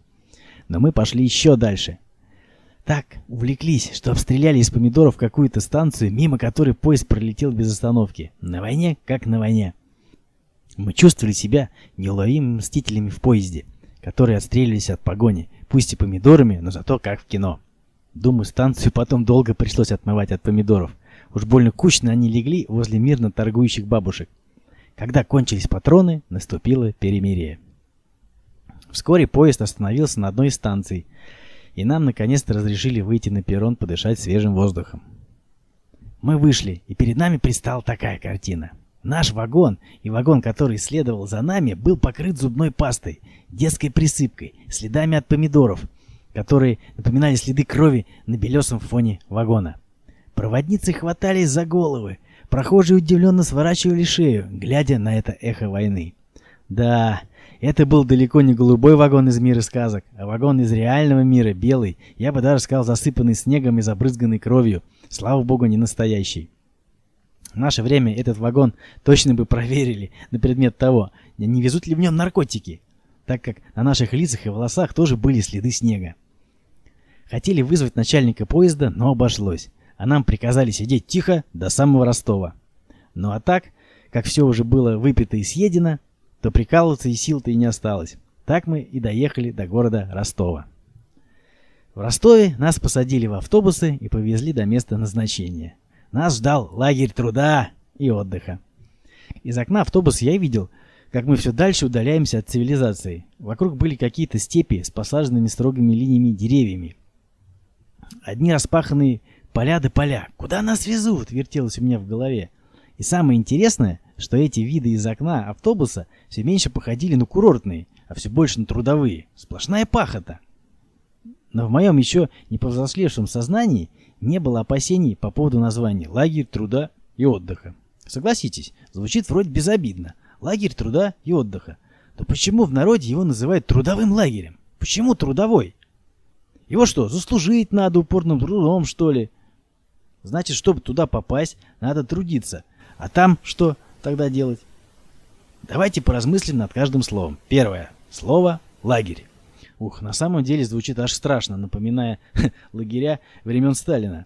Но мы пошли еще дальше. Так увлеклись, что обстреляли из помидоров какую-то станцию, мимо которой поезд пролетел без остановки. На войне, как на войне. Мы чувствовали себя неуловимыми мстителями в поезде, которые отстреливались от погони, пусть и помидорами, но зато как в кино. Думаю, станцию потом долго пришлось отмывать от помидоров. Уж больно кучно они легли возле мирно торгующих бабушек. Когда кончились патроны, наступило перемирие. Вскоре поезд остановился на одной из станций, и нам наконец-то разрешили выйти на перрон подышать свежим воздухом. Мы вышли, и перед нами предстала такая картина. Наш вагон и вагон, который следовал за нами, был покрыт зубной пастой, детской присыпкой, следами от помидоров, которые напоминали следы крови на белесом фоне вагона. Проводницы хватались за головы, прохожие удивленно сворачивали шею, глядя на это эхо войны. Да, это был далеко не голубой вагон из мира сказок, а вагон из реального мира, белый, я бы даже сказал засыпанный снегом и забрызганный кровью, слава богу, не настоящий. В наше время этот вагон точно бы проверили на предмет того, не везут ли в нем наркотики, так как на наших лицах и волосах тоже были следы снега. Хотели вызвать начальника поезда, но обошлось, а нам приказали сидеть тихо до самого Ростова. Ну а так, как все уже было выпито и съедено, то прикалываться и сил-то и не осталось. Так мы и доехали до города Ростова. В Ростове нас посадили в автобусы и повезли до места назначения. Нас ждал лагерь труда и отдыха. Из окна автобуса я видел, как мы все дальше удаляемся от цивилизации. Вокруг были какие-то степи с посаженными строгими линиями деревьями. Одни распаханные поля да поля. Куда нас везут? Вертелось у меня в голове. И самое интересное, что эти виды из окна автобуса все меньше походили на курортные, а все больше на трудовые. Сплошная пахота. Но в моем еще не повзрослевшем сознании не было опасений по поводу названия «Лагерь труда и отдыха». Согласитесь, звучит вроде безобидно. Лагерь труда и отдыха. То почему в народе его называют трудовым лагерем? Почему трудовой? Его что, заслужить надо упорным трудом, что ли? Значит, чтобы туда попасть, надо трудиться. А там что тогда делать? Давайте поразмыслим над каждым словом. Первое. Слово «лагерь». Ух, на самом деле звучит аж страшно, напоминая лагеря времен Сталина.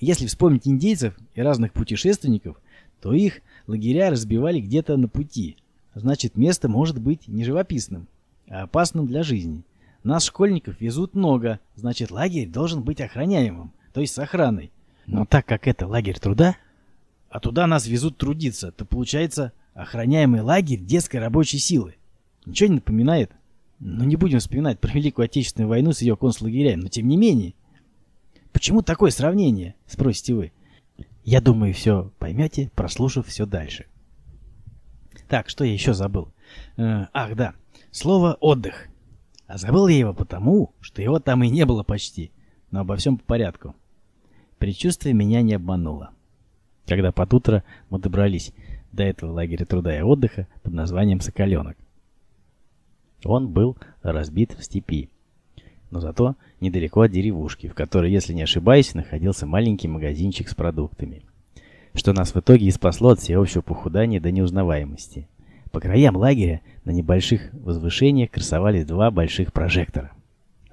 Если вспомнить индейцев и разных путешественников, то их лагеря разбивали где-то на пути. Значит, место может быть не живописным, а опасным для жизни. Нас, школьников, везут много, значит, лагерь должен быть охраняемым, то есть с охраной. Но так как это лагерь труда, а туда нас везут трудиться, то получается охраняемый лагерь детской рабочей силы. Ничего не напоминает? Ну, не будем вспоминать про Великую Отечественную войну с ее концлагерями, но тем не менее. Почему такое сравнение, спросите вы? Я думаю, все поймете, прослушав все дальше. Так, что я еще забыл? Э, ах, да, слово «отдых». А забыл я его потому, что его там и не было почти. Но обо всем по порядку. Предчувствие меня не обмануло. Когда под утро мы добрались до этого лагеря труда и отдыха под названием «Соколенок». Он был разбит в степи. Но зато недалеко от деревушки, в которой, если не ошибаюсь, находился маленький магазинчик с продуктами. Что нас в итоге и спасло от всеобщего похудания до неузнаваемости. По краям лагеря на небольших возвышениях красовались два больших прожектора.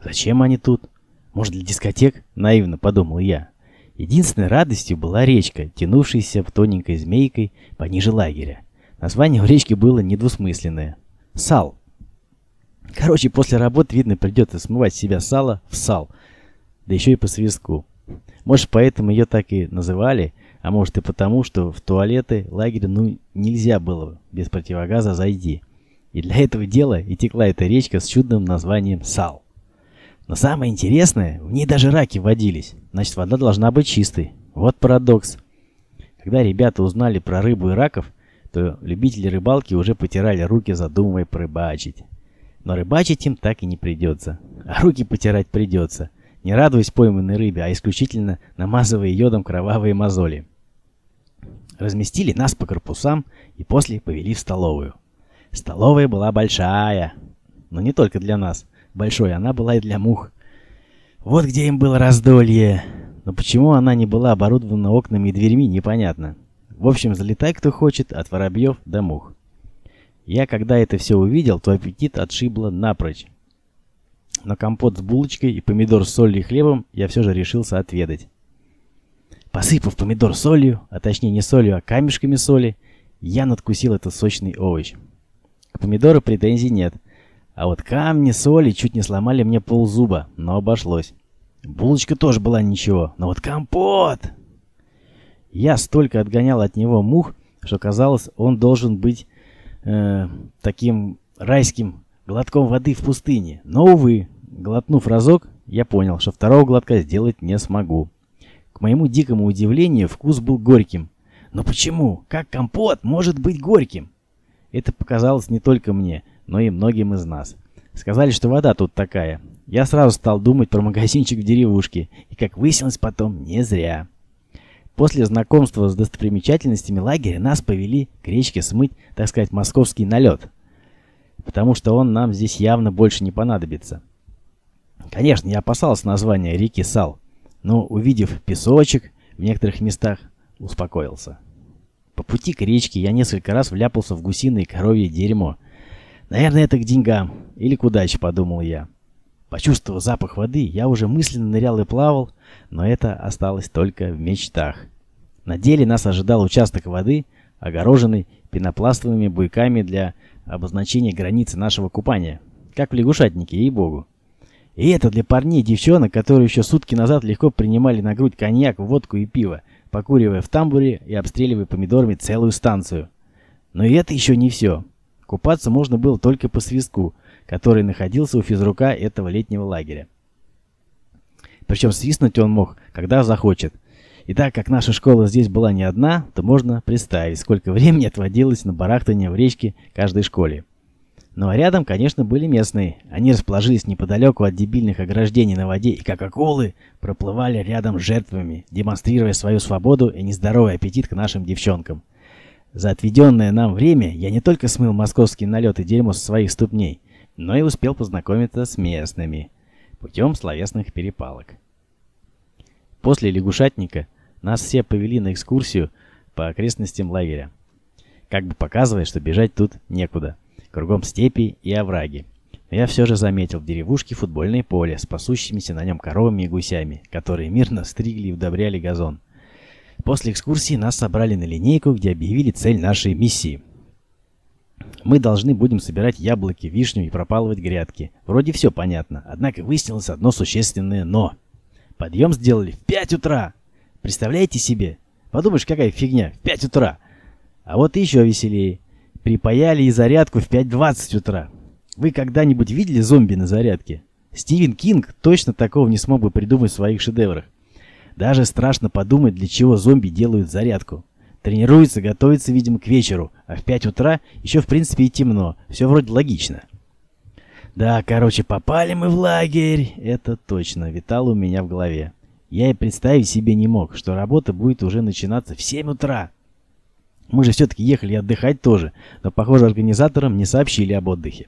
Зачем они тут? Может, для дискотек? Наивно подумал я. Единственной радостью была речка, тянувшаяся в тоненькой змейкой пониже лагеря. Название у речки было недвусмысленное. Сал. Короче, после работы, видно, придется смывать себя сало в сал. Да еще и по свистку. Может, поэтому ее так и называли, а может и потому, что в туалеты лагеря ну нельзя было без противогаза зайти. И для этого дела и текла эта речка с чудным названием Сал. Но самое интересное, в ней даже раки водились. Значит, вода должна быть чистой. Вот парадокс. Когда ребята узнали про рыбу и раков, то любители рыбалки уже потирали руки, задумывая порыбачить. Но рыбачить им так и не придется. А руки потирать придется. Не радуясь пойманной рыбе, а исключительно намазывая йодом кровавые мозоли. Разместили нас по корпусам и после повели в столовую. Столовая была большая, но не только для нас. Большой она была и для мух. Вот где им было раздолье. Но почему она не была оборудована окнами и дверьми, непонятно. В общем, залетай кто хочет, от воробьев до мух. Я, когда это все увидел, то аппетит отшибло напрочь. Но компот с булочкой и помидор с солью и хлебом я все же решился отведать. Посыпав помидор солью, а точнее не солью, а камешками соли, я надкусил этот сочный овощ. К помидору претензий нет, а вот камни соли чуть не сломали мне ползуба, но обошлось. Булочка тоже была ничего, но вот компот... Я столько отгонял от него мух, что казалось, он должен быть э, таким райским глотком воды в пустыне. Но, увы, глотнув разок, я понял, что второго глотка сделать не смогу. К моему дикому удивлению, вкус был горьким. Но почему? Как компот может быть горьким? Это показалось не только мне, но и многим из нас. Сказали, что вода тут такая. Я сразу стал думать про магазинчик в деревушке, и, как выяснилось потом, не зря. После знакомства с достопримечательностями лагеря нас повели к речке смыть, так сказать, московский налет. Потому что он нам здесь явно больше не понадобится. Конечно, я опасался названия реки Сал, но, увидев песочек в некоторых местах, успокоился. По пути к речке я несколько раз вляпался в гусиное коровье дерьмо. Наверное, это к деньгам. Или к удаче, подумал я. Почувствовав запах воды, я уже мысленно нырял и плавал, но это осталось только в мечтах. На деле нас ожидал участок воды, огороженный пенопластовыми буйками для обозначения границы нашего купания, как в лягушатнике, ей-богу. И это для парней и девчонок, которые еще сутки назад легко принимали на грудь коньяк, водку и пиво, покуривая в тамбуре и обстреливая помидорами целую станцию. Но и это еще не все. Купаться можно было только по свистку, который находился у физрука этого летнего лагеря. Причем свистнуть он мог, когда захочет. И так как наша школа здесь была не одна, то можно представить, сколько времени отводилось на барахтание в речке каждой школе. Ну а рядом, конечно, были местные. Они расположились неподалеку от дебильных ограждений на воде и, как акулы, проплывали рядом с жертвами, демонстрируя свою свободу и нездоровый аппетит к нашим девчонкам. За отведенное нам время я не только смыл московские налеты дерьмо со своих ступней, но и успел познакомиться с местными путем словесных перепалок. После лягушатника нас все повели на экскурсию по окрестностям лагеря, как бы показывая, что бежать тут некуда. Кругом степи и овраги. Но я все же заметил в деревушке футбольное поле с пасущимися на нем коровами и гусями, которые мирно стригли и удобряли газон. После экскурсии нас собрали на линейку, где объявили цель нашей миссии. Мы должны будем собирать яблоки, вишню и пропалывать грядки. Вроде все понятно, однако выяснилось одно существенное «но». Подъем сделали в 5 утра. Представляете себе? Подумаешь, какая фигня, в 5 утра. А вот еще веселее. Припаяли и зарядку в 5.20 утра. Вы когда-нибудь видели зомби на зарядке? Стивен Кинг точно такого не смог бы придумать в своих шедеврах. Даже страшно подумать, для чего зомби делают зарядку. Тренируются, готовятся, видимо, к вечеру, а в 5 утра еще в принципе и темно. Все вроде логично. Да, короче, попали мы в лагерь. Это точно витало у меня в голове. Я и представить себе не мог, что работа будет уже начинаться в 7 утра. Мы же все-таки ехали отдыхать тоже, но, похоже, организаторам не сообщили об отдыхе.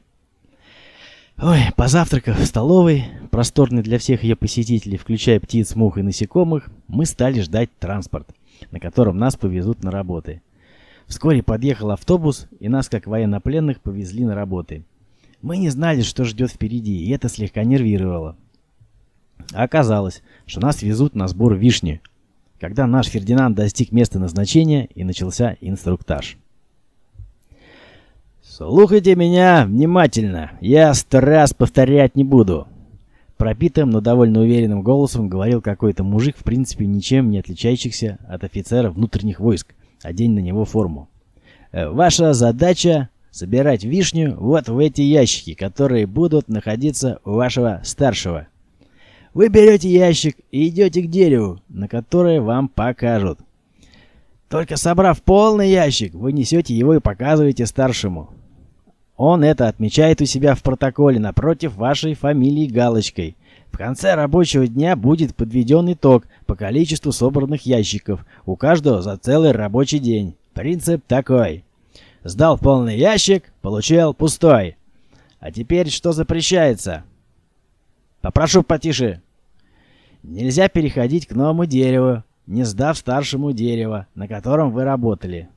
Ой, позавтракав в столовой, просторной для всех ее посетителей, включая птиц, мух и насекомых, мы стали ждать транспорт, на котором нас повезут на работы. Вскоре подъехал автобус, и нас, как военнопленных, повезли на работы. Мы не знали, что ждет впереди, и это слегка нервировало. оказалось, что нас везут на сбор вишни, когда наш Фердинанд достиг места назначения и начался инструктаж. «Слухайте меня внимательно, я сто раз повторять не буду!» Пропитым, но довольно уверенным голосом говорил какой-то мужик, в принципе ничем не отличающийся от офицера внутренних войск, одень на него форму. «Э, «Ваша задача — собирать вишню вот в эти ящики, которые будут находиться у вашего старшего. Вы берете ящик и идете к дереву, на которое вам покажут. Только собрав полный ящик, вы несете его и показываете старшему. Он это отмечает у себя в протоколе напротив вашей фамилии галочкой. В конце рабочего дня будет подведен итог по количеству собранных ящиков, у каждого за целый рабочий день. Принцип такой. Сдал полный ящик, получил пустой. А теперь что запрещается? Попрошу потише. Нельзя переходить к новому дереву, не сдав старшему дерево, на котором вы работали.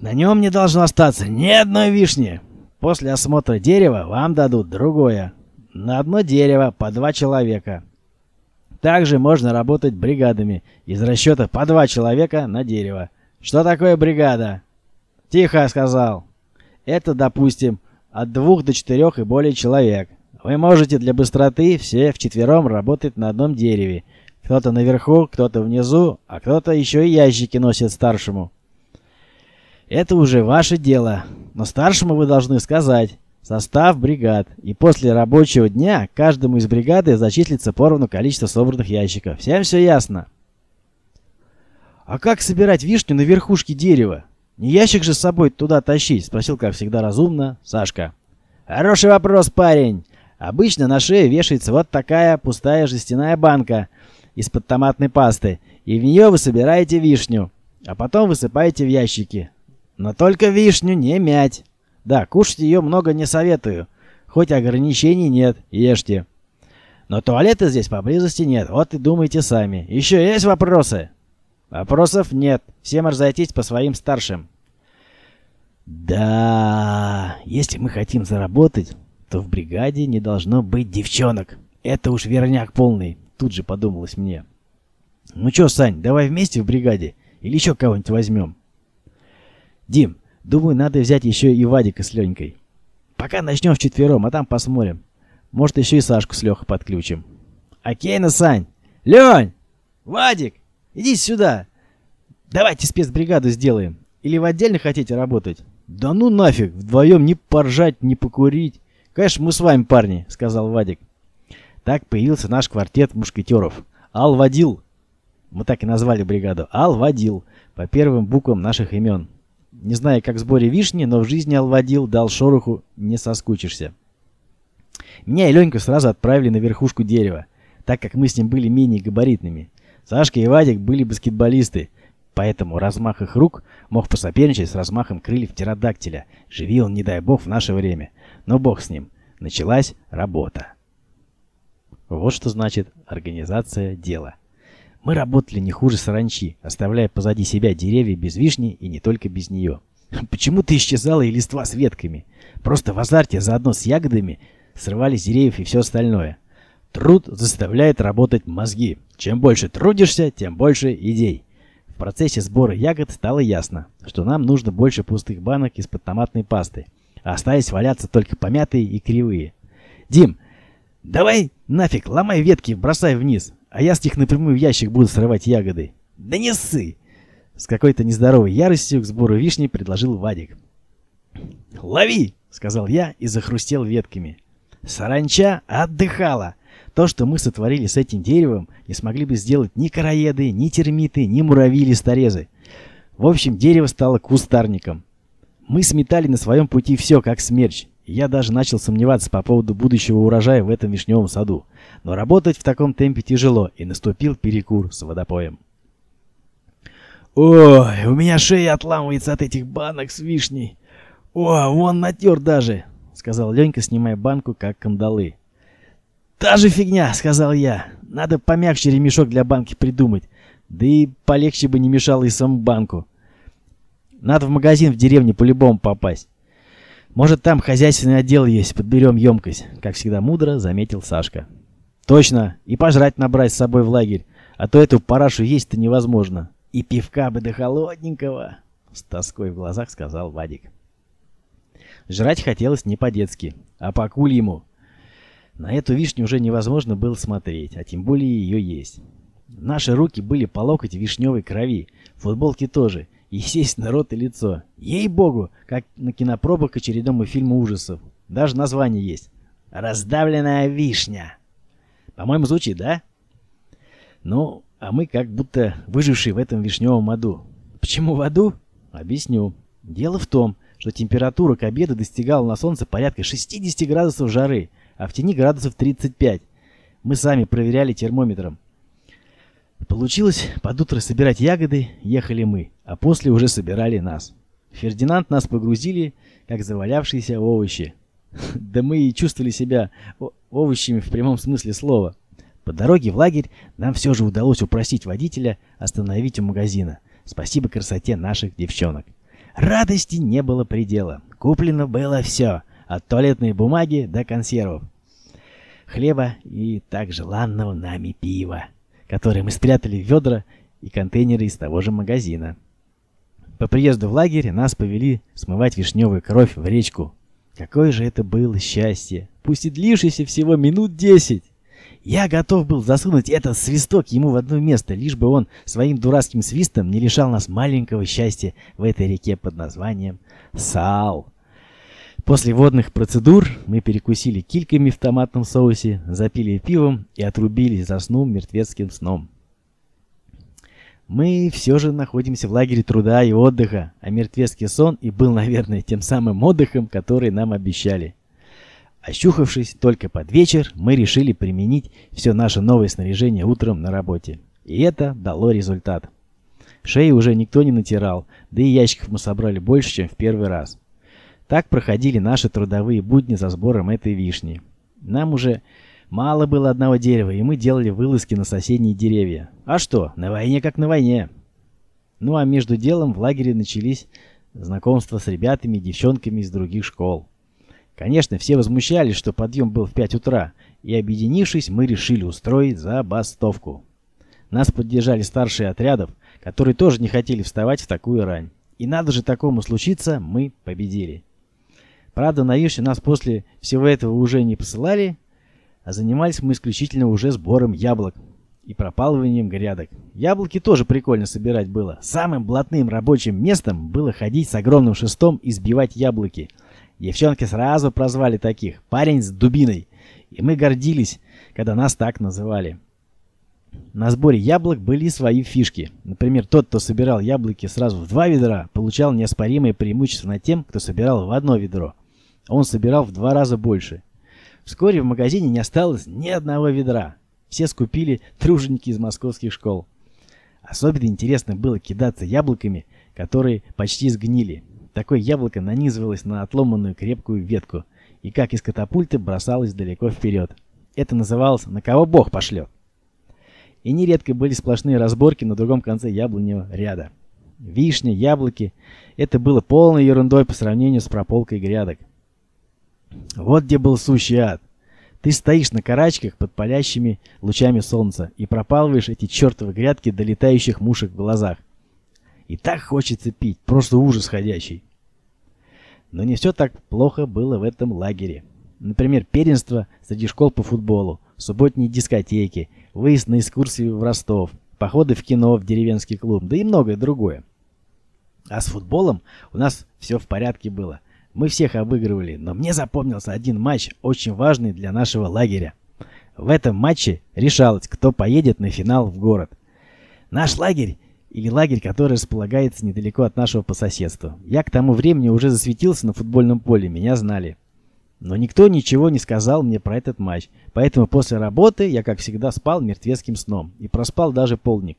На нем не должно остаться ни одной вишни. После осмотра дерева вам дадут другое. На одно дерево по два человека. Также можно работать бригадами из расчета по два человека на дерево. Что такое бригада? Тихо, сказал. Это, допустим, от двух до четырех и более человек. Вы можете для быстроты все вчетвером работать на одном дереве. Кто-то наверху, кто-то внизу, а кто-то еще и ящики носит старшему. Это уже ваше дело. Но старшему вы должны сказать состав бригад. И после рабочего дня каждому из бригады зачислится поровну количество собранных ящиков. Всем все ясно? А как собирать вишню на верхушке дерева? Не ящик же с собой туда тащить? Спросил, как всегда разумно, Сашка. Хороший вопрос, парень. Обычно на шее вешается вот такая пустая жестяная банка из-под томатной пасты, и в нее вы собираете вишню, а потом высыпаете в ящики. Но только вишню не мять. Да, кушать ее много не советую, хоть ограничений нет, ешьте. Но туалета здесь поблизости нет, вот и думайте сами. Еще есть вопросы? Вопросов нет, всем разойтись по своим старшим. Да, если мы хотим заработать, то в бригаде не должно быть девчонок. Это уж верняк полный, тут же подумалось мне. Ну чё, Сань, давай вместе в бригаде или еще кого-нибудь возьмем? Дим, думаю, надо взять еще и Вадика с Ленькой. Пока начнем вчетвером, а там посмотрим. Может, еще и Сашку с Лехой подключим. Окей, Сань! Лень! Вадик! Иди сюда! Давайте спецбригаду сделаем. Или вы отдельно хотите работать? Да ну нафиг, вдвоем ни поржать, ни покурить. Конечно, мы с вами, парни, сказал Вадик. Так появился наш квартет мушкетеров. Ал-Вадил. Мы так и назвали бригаду. Ал-Вадил. По первым буквам наших имен. Не знаю, как в сборе вишни, но в жизни Ал-Вадил дал шороху, не соскучишься. Меня и Леньку сразу отправили на верхушку дерева, так как мы с ним были менее габаритными. Сашка и Вадик были баскетболисты, поэтому размах их рук мог посоперничать с размахом крыльев птеродактиля. Живи он, не дай бог, в наше время. Но бог с ним. Началась работа. Вот что значит организация дела. Мы работали не хуже саранчи, оставляя позади себя деревья без вишни и не только без нее. Почему-то исчезала и листва с ветками. Просто в азарте заодно с ягодами срывали с деревьев и все остальное. Труд заставляет работать мозги. Чем больше трудишься, тем больше идей. В процессе сбора ягод стало ясно, что нам нужно больше пустых банок из-под томатной пасты, а остались валяться только помятые и кривые. «Дим, давай нафиг, ломай ветки, бросай вниз, а я с них напрямую в ящик буду срывать ягоды». «Да не ссы!» С какой-то нездоровой яростью к сбору вишни предложил Вадик. «Лови!» — сказал я и захрустел ветками. Саранча отдыхала. То, что мы сотворили с этим деревом, не смогли бы сделать ни короеды, ни термиты, ни муравьи-листорезы. В общем, дерево стало кустарником. Мы сметали на своем пути все, как смерч. Я даже начал сомневаться по поводу будущего урожая в этом вишневом саду. Но работать в таком темпе тяжело, и наступил перекур с водопоем. «Ой, у меня шея отламывается от этих банок с вишней. О, вон натер даже!» — сказал Ленька, снимая банку, как кандалы. «Та же фигня!» — сказал я. «Надо помягче ремешок для банки придумать. Да и полегче бы не мешало и саму банку. Надо в магазин в деревне по-любому попасть. Может, там хозяйственный отдел есть, подберем емкость», — как всегда мудро заметил Сашка. «Точно! И пожрать набрать с собой в лагерь, а то эту парашу есть-то невозможно. И пивка бы до холодненького!» — с тоской в глазах сказал Вадик. Жрать хотелось не по-детски, а по ему. На эту вишню уже невозможно было смотреть, а тем более ее есть. Наши руки были по локоть вишневой крови, футболки тоже, естественно, рот и лицо. Ей-богу, как на кинопробах к очередному фильму ужасов. Даже название есть. «Раздавленная вишня». По-моему, звучит, да? Ну, а мы как будто выжившие в этом вишневом аду. Почему в аду? Объясню. Дело в том, что температура к обеду достигала на солнце порядка 60 градусов жары, а в тени градусов 35. Мы сами проверяли термометром. Получилось под утро собирать ягоды, ехали мы, а после уже собирали нас. Фердинанд нас погрузили, как завалявшиеся овощи. Да мы и чувствовали себя овощами в прямом смысле слова. По дороге в лагерь нам все же удалось упросить водителя остановить у магазина. Спасибо красоте наших девчонок. Радости не было предела. Куплено было все, от туалетной бумаги до консервов. Хлеба и так желанного нами пива, которое мы спрятали в ведра и контейнеры из того же магазина. По приезду в лагерь нас повели смывать вишневую кровь в речку. Какое же это было счастье, пусть и длившееся всего минут десять. Я готов был засунуть этот свисток ему в одно место, лишь бы он своим дурацким свистом не лишал нас маленького счастья в этой реке под названием Сал. После водных процедур мы перекусили кильками в томатном соусе, запили пивом и отрубились за сном мертвецким сном. Мы все же находимся в лагере труда и отдыха, а мертвецкий сон и был, наверное, тем самым отдыхом, который нам обещали. Ощухавшись только под вечер, мы решили применить все наше новое снаряжение утром на работе. И это дало результат. Шеи уже никто не натирал, да и ящиков мы собрали больше, чем в первый раз. Так проходили наши трудовые будни за сбором этой вишни. Нам уже мало было одного дерева, и мы делали вылазки на соседние деревья. А что, на войне как на войне. Ну а между делом в лагере начались знакомства с ребятами и девчонками из других школ. Конечно, все возмущались, что подъем был в 5 утра, и объединившись, мы решили устроить забастовку. Нас поддержали старшие отрядов, которые тоже не хотели вставать в такую рань. И надо же такому случиться, мы победили. Правда, на Вишне нас после всего этого уже не посылали, а занимались мы исключительно уже сбором яблок и пропалыванием грядок. Яблоки тоже прикольно собирать было. Самым блатным рабочим местом было ходить с огромным шестом и сбивать яблоки. Девчонки сразу прозвали таких «парень с дубиной», и мы гордились, когда нас так называли. На сборе яблок были свои фишки. Например, тот, кто собирал яблоки сразу в два ведра, получал неоспоримое преимущество над тем, кто собирал в одно ведро. Он собирал в два раза больше. Вскоре в магазине не осталось ни одного ведра. Все скупили труженики из московских школ. Особенно интересно было кидаться яблоками, которые почти сгнили. Такое яблоко нанизывалось на отломанную крепкую ветку и как из катапульты бросалось далеко вперед. Это называлось «на кого Бог пошлет». И нередко были сплошные разборки на другом конце яблоневого ряда. Вишни, яблоки — это было полной ерундой по сравнению с прополкой грядок. Вот где был сущий ад. Ты стоишь на карачках под палящими лучами солнца и пропалываешь эти чертовы грядки до летающих мушек в глазах. И так хочется пить, просто ужас ходячий. Но не все так плохо было в этом лагере. Например, первенство среди школ по футболу, субботние дискотеки, выезд на экскурсию в Ростов, походы в кино, в деревенский клуб, да и многое другое. А с футболом у нас все в порядке было – мы всех обыгрывали, но мне запомнился один матч, очень важный для нашего лагеря. В этом матче решалось, кто поедет на финал в город. Наш лагерь или лагерь, который располагается недалеко от нашего по соседству. Я к тому времени уже засветился на футбольном поле, меня знали. Но никто ничего не сказал мне про этот матч, поэтому после работы я, как всегда, спал мертвецким сном и проспал даже полник.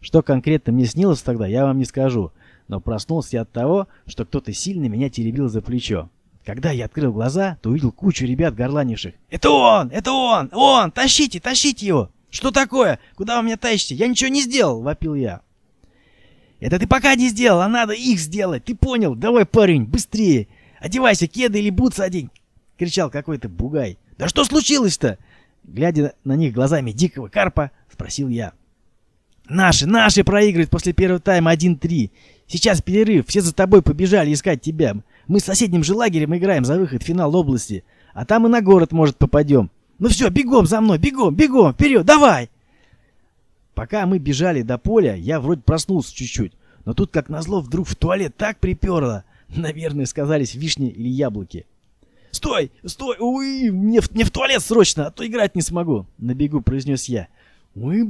Что конкретно мне снилось тогда, я вам не скажу, но проснулся я от того, что кто-то сильно меня теребил за плечо. Когда я открыл глаза, то увидел кучу ребят горланивших. «Это он! Это он! Он! Тащите! Тащите его! Что такое? Куда вы меня тащите? Я ничего не сделал!» — вопил я. «Это ты пока не сделал, а надо их сделать! Ты понял? Давай, парень, быстрее! Одевайся, кеды или бутсы одень!» — кричал какой-то бугай. «Да что случилось-то?» Глядя на них глазами дикого карпа, спросил я. «Наши, наши проигрывают после первого тайма 1-3. Сейчас перерыв, все за тобой побежали искать тебя. Мы с соседним же лагерем играем за выход в финал области, а там и на город, может, попадем. Ну все, бегом за мной, бегом, бегом, вперед, давай!» Пока мы бежали до поля, я вроде проснулся чуть-чуть, но тут, как назло, вдруг в туалет так приперло. Наверное, сказались вишни или яблоки. «Стой! Стой! Ой, мне, мне в туалет срочно, а то играть не смогу!» На бегу произнес я. «Ой,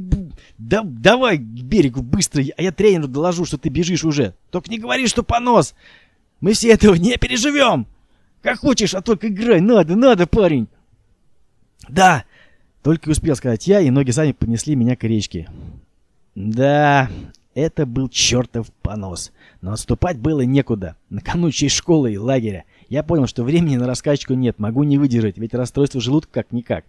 да, давай к берегу быстро, а я тренеру доложу, что ты бежишь уже. Только не говори, что понос. Мы все этого не переживем. Как хочешь, а только играй. Надо, надо, парень». «Да!» Только успел сказать я, и ноги сами понесли меня к речке. Да, это был чертов понос. Но отступать было некуда. Накануне честь школы и лагеря. Я понял, что времени на раскачку нет, могу не выдержать, ведь расстройство желудка как-никак.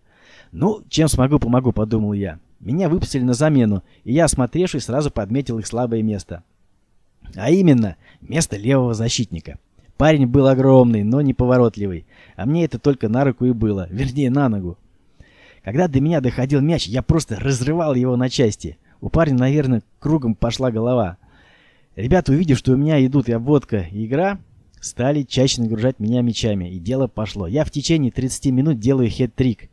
Ну, чем смогу, помогу, подумал я. Меня выпустили на замену, и я, осмотревшись, сразу подметил их слабое место. А именно, место левого защитника. Парень был огромный, но неповоротливый, а мне это только на руку и было, вернее, на ногу. Когда до меня доходил мяч, я просто разрывал его на части. У парня, наверное, кругом пошла голова. Ребята, увидев, что у меня идут и обводка, и игра, стали чаще нагружать меня мячами, и дело пошло. Я в течение 30 минут делаю хет-трик.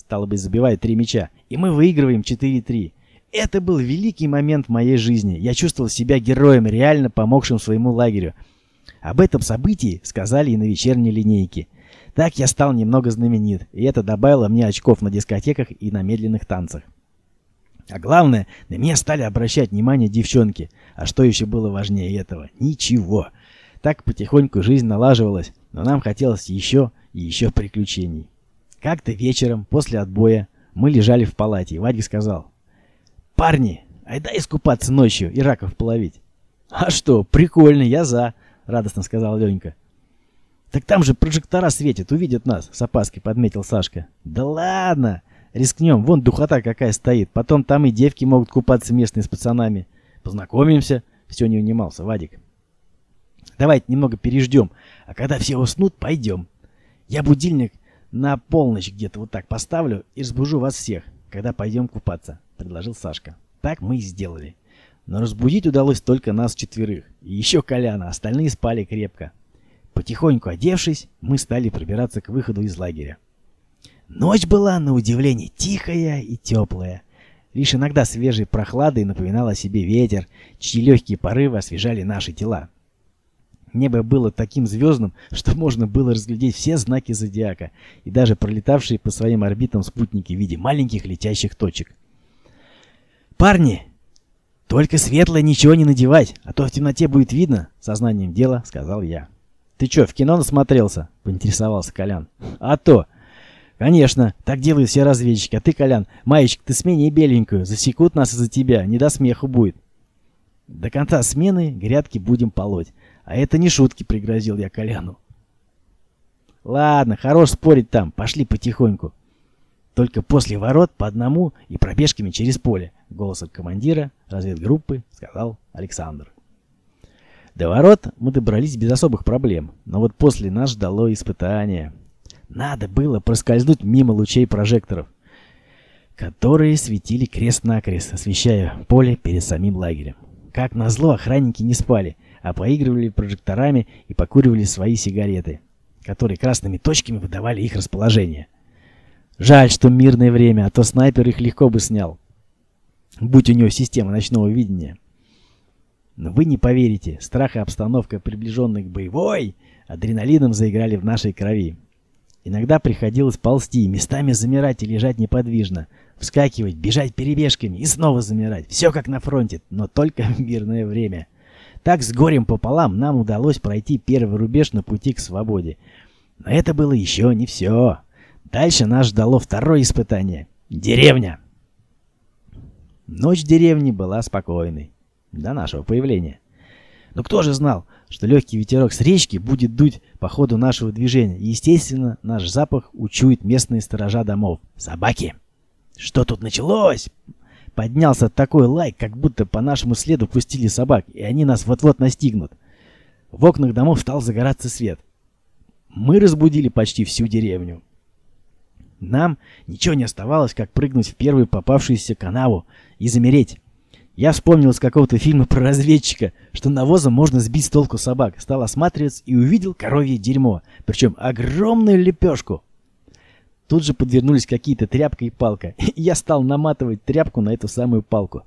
Стало быть, забиваю три мяча и мы выигрываем 4-3. Это был великий момент в моей жизни. Я чувствовал себя героем, реально помогшим своему лагерю. Об этом событии сказали и на вечерней линейке. Так я стал немного знаменит, и это добавило мне очков на дискотеках и на медленных танцах. А главное, на меня стали обращать внимание девчонки. А что еще было важнее этого? Ничего. Так потихоньку жизнь налаживалась, но нам хотелось еще и еще приключений. Как-то вечером, после отбоя, мы лежали в палате, и Вадик сказал. «Парни, айда искупаться ночью и раков половить». «А что, прикольно, я за», — радостно сказал Ленька. «Так там же прожектора светят, увидят нас», — с опаской подметил Сашка. «Да ладно, рискнем, вон духота какая стоит, потом там и девки могут купаться местные с пацанами. Познакомимся», — все не унимался Вадик. «Давайте немного переждем, а когда все уснут, пойдем. Я будильник на полночь где-то вот так поставлю и разбужу вас всех, когда пойдем купаться», — предложил Сашка. Так мы и сделали. Но разбудить удалось только нас четверых. И еще Коляна, остальные спали крепко. Потихоньку одевшись, мы стали пробираться к выходу из лагеря. Ночь была, на удивление, тихая и теплая. Лишь иногда свежей прохладой напоминал о себе ветер, чьи легкие порывы освежали наши тела. Небо было таким звездным, что можно было разглядеть все знаки зодиака и даже пролетавшие по своим орбитам спутники в виде маленьких летящих точек. «Парни, только светлое ничего не надевать, а то в темноте будет видно», — сознанием дела сказал я. «Ты чё, в кино насмотрелся?» — поинтересовался Колян. «А то!» «Конечно, так делают все разведчики, а ты, Колян, маечек, ты смени беленькую, засекут нас из-за тебя, не до смеху будет». «До конца смены грядки будем полоть, а это не шутки», — пригрозил я Коляну. «Ладно, хорош спорить там, пошли потихоньку. Только после ворот по одному и пробежками через поле», — голосом командира разведгруппы сказал Александр. До ворот мы добрались без особых проблем, но вот после нас ждало испытание — надо было проскользнуть мимо лучей прожекторов, которые светили крест-накрест, освещая поле перед самим лагерем. Как назло, охранники не спали, а поигрывали прожекторами и покуривали свои сигареты, которые красными точками выдавали их расположение. Жаль, что мирное время, а то снайпер их легко бы снял. Будь у него система ночного видения. Но вы не поверите, страх и обстановка, приближенных к боевой, адреналином заиграли в нашей крови. Иногда приходилось ползти, местами замирать и лежать неподвижно, вскакивать, бежать перебежками и снова замирать. Все как на фронте, но только в мирное время. Так с горем пополам нам удалось пройти первый рубеж на пути к свободе. Но это было еще не все. Дальше нас ждало второе испытание. Деревня. Ночь в деревне была спокойной. До нашего появления. Но кто же знал, что легкий ветерок с речки будет дуть по ходу нашего движения. И, естественно, наш запах учует местные сторожа домов. Собаки! Что тут началось? Поднялся такой лайк, как будто по нашему следу пустили собак, и они нас вот-вот настигнут. В окнах домов стал загораться свет. Мы разбудили почти всю деревню. Нам ничего не оставалось, как прыгнуть в первую попавшуюся канаву и замереть. Я вспомнил с какого-то фильма про разведчика, что навозом можно сбить с толку собак. Стал осматриваться и увидел коровье дерьмо, причем огромную лепешку. Тут же подвернулись какие-то тряпка и палка, и я стал наматывать тряпку на эту самую палку.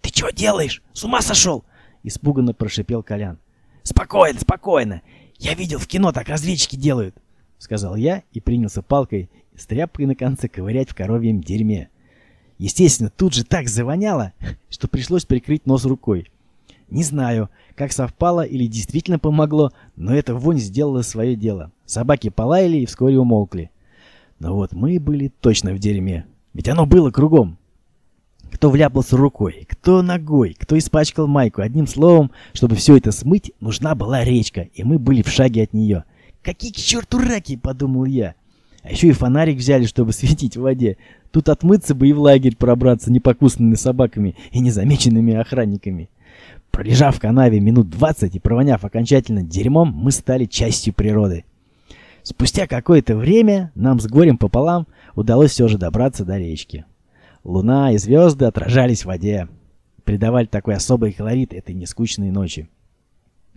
«Ты что делаешь? С ума сошел?» — испуганно прошипел Колян. «Спокойно, спокойно! Я видел в кино, так разведчики делают!» — сказал я и принялся палкой с тряпкой на конце ковырять в коровьем дерьме. Естественно, тут же так завоняло, что пришлось прикрыть нос рукой. Не знаю, как совпало или действительно помогло, но эта вонь сделала свое дело. Собаки полаяли и вскоре умолкли. Но вот мы были точно в дерьме. Ведь оно было кругом. Кто вляпался рукой, кто ногой, кто испачкал майку. Одним словом, чтобы все это смыть, нужна была речка, и мы были в шаге от нее. «Какие к черту раки!» — подумал я. А еще и фонарик взяли, чтобы светить в воде. Тут отмыться бы и в лагерь пробраться непокусанными собаками и незамеченными охранниками. Пролежав в канаве минут двадцать и провоняв окончательно дерьмом, мы стали частью природы. Спустя какое-то время нам с горем пополам удалось все же добраться до речки. Луна и звезды отражались в воде, придавали такой особый колорит этой нескучной ночи.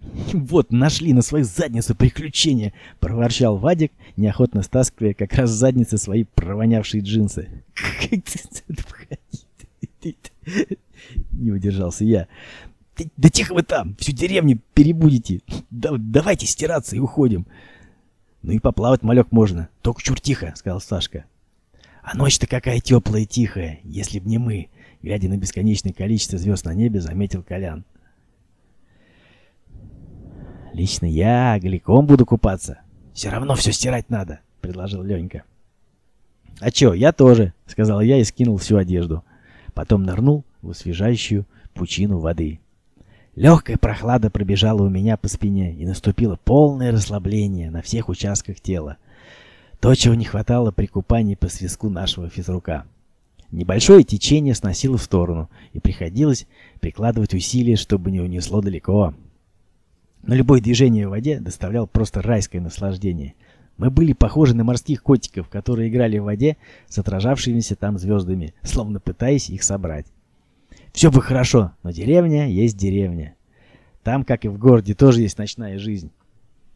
«Вот, нашли на свою задницу приключения!» — проворчал Вадик, неохотно стаскивая как раз с задницы свои провонявшие джинсы. Не удержался я. «Да тихо вы там! Всю деревню перебудете! Да, давайте стираться и уходим!» «Ну и поплавать, малек, можно. Только чур тихо!» — сказал Сашка. «А ночь-то какая теплая и тихая, если б не мы!» Глядя на бесконечное количество звезд на небе, заметил Колян. Лично я голиком буду купаться. Все равно все стирать надо, предложил Ленька. А чё, я тоже, сказал я и скинул всю одежду. Потом нырнул в освежающую пучину воды. Легкая прохлада пробежала у меня по спине, и наступило полное расслабление на всех участках тела. То, чего не хватало при купании по свиску нашего физрука. Небольшое течение сносило в сторону, и приходилось прикладывать усилия, чтобы не унесло далеко. Но любое движение в воде доставляло просто райское наслаждение. Мы были похожи на морских котиков, которые играли в воде с отражавшимися там звездами, словно пытаясь их собрать. Все бы хорошо, но деревня есть деревня. Там, как и в городе, тоже есть ночная жизнь.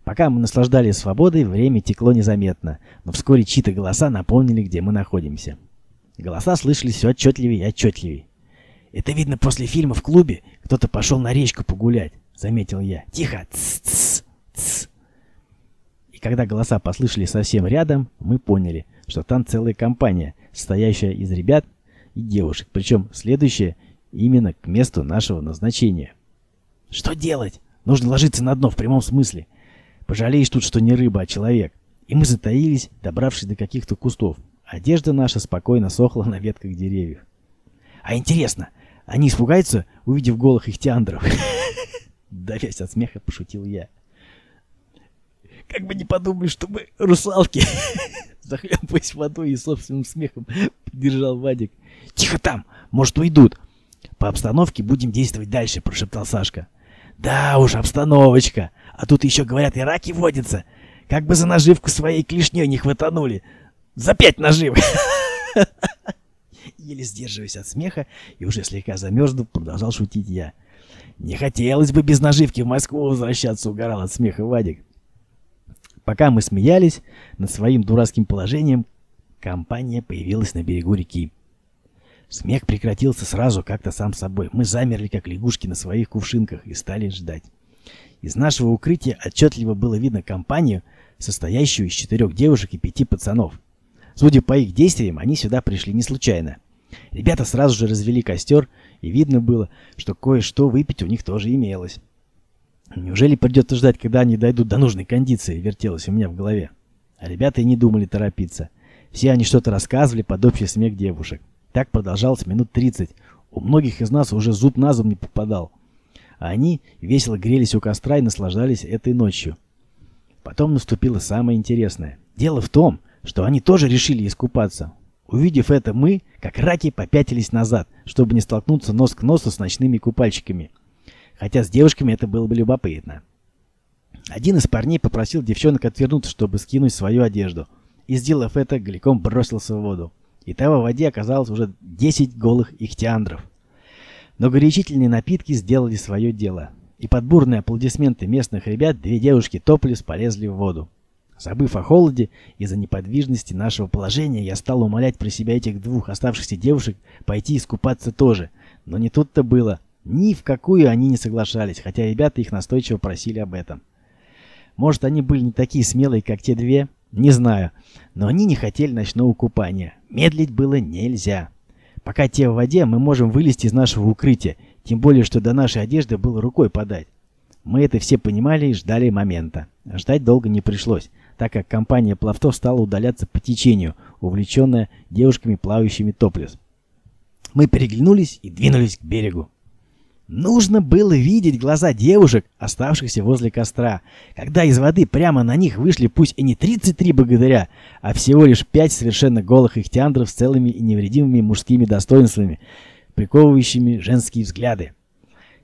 Пока мы наслаждались свободой, время текло незаметно, но вскоре чьи-то голоса напомнили, где мы находимся. Голоса слышались все отчетливее и отчетливее. «Это видно после фильма в клубе. Кто-то пошел на речку погулять», — заметил я. «Тихо! Тс-тс! Тс!» И когда голоса послышались совсем рядом, мы поняли, что там целая компания, состоящая из ребят и девушек, причем следующая именно к месту нашего назначения. «Что делать? Нужно ложиться на дно в прямом смысле. Пожалеешь тут, что не рыба, а человек». И мы затаились, добравшись до каких-то кустов. Одежда наша спокойно сохла на ветках деревьев. «А интересно, они испугаются, увидев голых ихтиандров?» Давясь от смеха, пошутил я. «Как бы не подумали, что мы русалки!» Захлебываясь водой и собственным смехом, поддержал Вадик. «Тихо там! Может, уйдут!» «По обстановке будем действовать дальше», — прошептал Сашка. «Да уж, обстановочка! А тут еще, говорят, и раки водятся! Как бы за наживку своей клешней не хватанули! За пять наживок!» Еле сдерживаясь от смеха и уже слегка замерзнув, продолжал шутить я. «Не хотелось бы без наживки в Москву возвращаться», — угорал от смеха Вадик. Пока мы смеялись над своим дурацким положением, компания появилась на берегу реки. Смех прекратился сразу как-то сам собой. Мы замерли, как лягушки на своих кувшинках, и стали ждать. Из нашего укрытия отчетливо было видно компанию, состоящую из четырех девушек и пяти пацанов. Судя по их действиям, они сюда пришли не случайно. Ребята сразу же развели костер, и видно было, что кое-что выпить у них тоже имелось. Неужели придется ждать, когда они дойдут до нужной кондиции, вертелось у меня в голове. А ребята и не думали торопиться. Все они что-то рассказывали под общий смех девушек. Так продолжалось минут 30. У многих из нас уже зуб на зуб не попадал. А они весело грелись у костра и наслаждались этой ночью. Потом наступило самое интересное. Дело в том, что они тоже решили искупаться. Увидев это, мы, как раки, попятились назад, чтобы не столкнуться нос к носу с ночными купальщиками. Хотя с девушками это было бы любопытно. Один из парней попросил девчонок отвернуться, чтобы скинуть свою одежду. И, сделав это, голиком бросился в воду. И того в воде оказалось уже 10 голых ихтиандров. Но горячительные напитки сделали свое дело. И под бурные аплодисменты местных ребят две девушки топлес полезли в воду. Забыв о холоде из-за неподвижности нашего положения, я стал умолять про себя этих двух оставшихся девушек пойти искупаться тоже. Но не тут-то было. Ни в какую они не соглашались, хотя ребята их настойчиво просили об этом. Может, они были не такие смелые, как те две? Не знаю. Но они не хотели ночного купания. Медлить было нельзя. Пока те в воде, мы можем вылезти из нашего укрытия, тем более, что до нашей одежды было рукой подать. Мы это все понимали и ждали момента. Ждать долго не пришлось, так как компания пловцов стала удаляться по течению, увлеченная девушками, плавающими топлес. Мы переглянулись и двинулись к берегу. Нужно было видеть глаза девушек, оставшихся возле костра, когда из воды прямо на них вышли пусть и не 33 богатыря, а всего лишь пять совершенно голых ихтиандров с целыми и невредимыми мужскими достоинствами, приковывающими женские взгляды.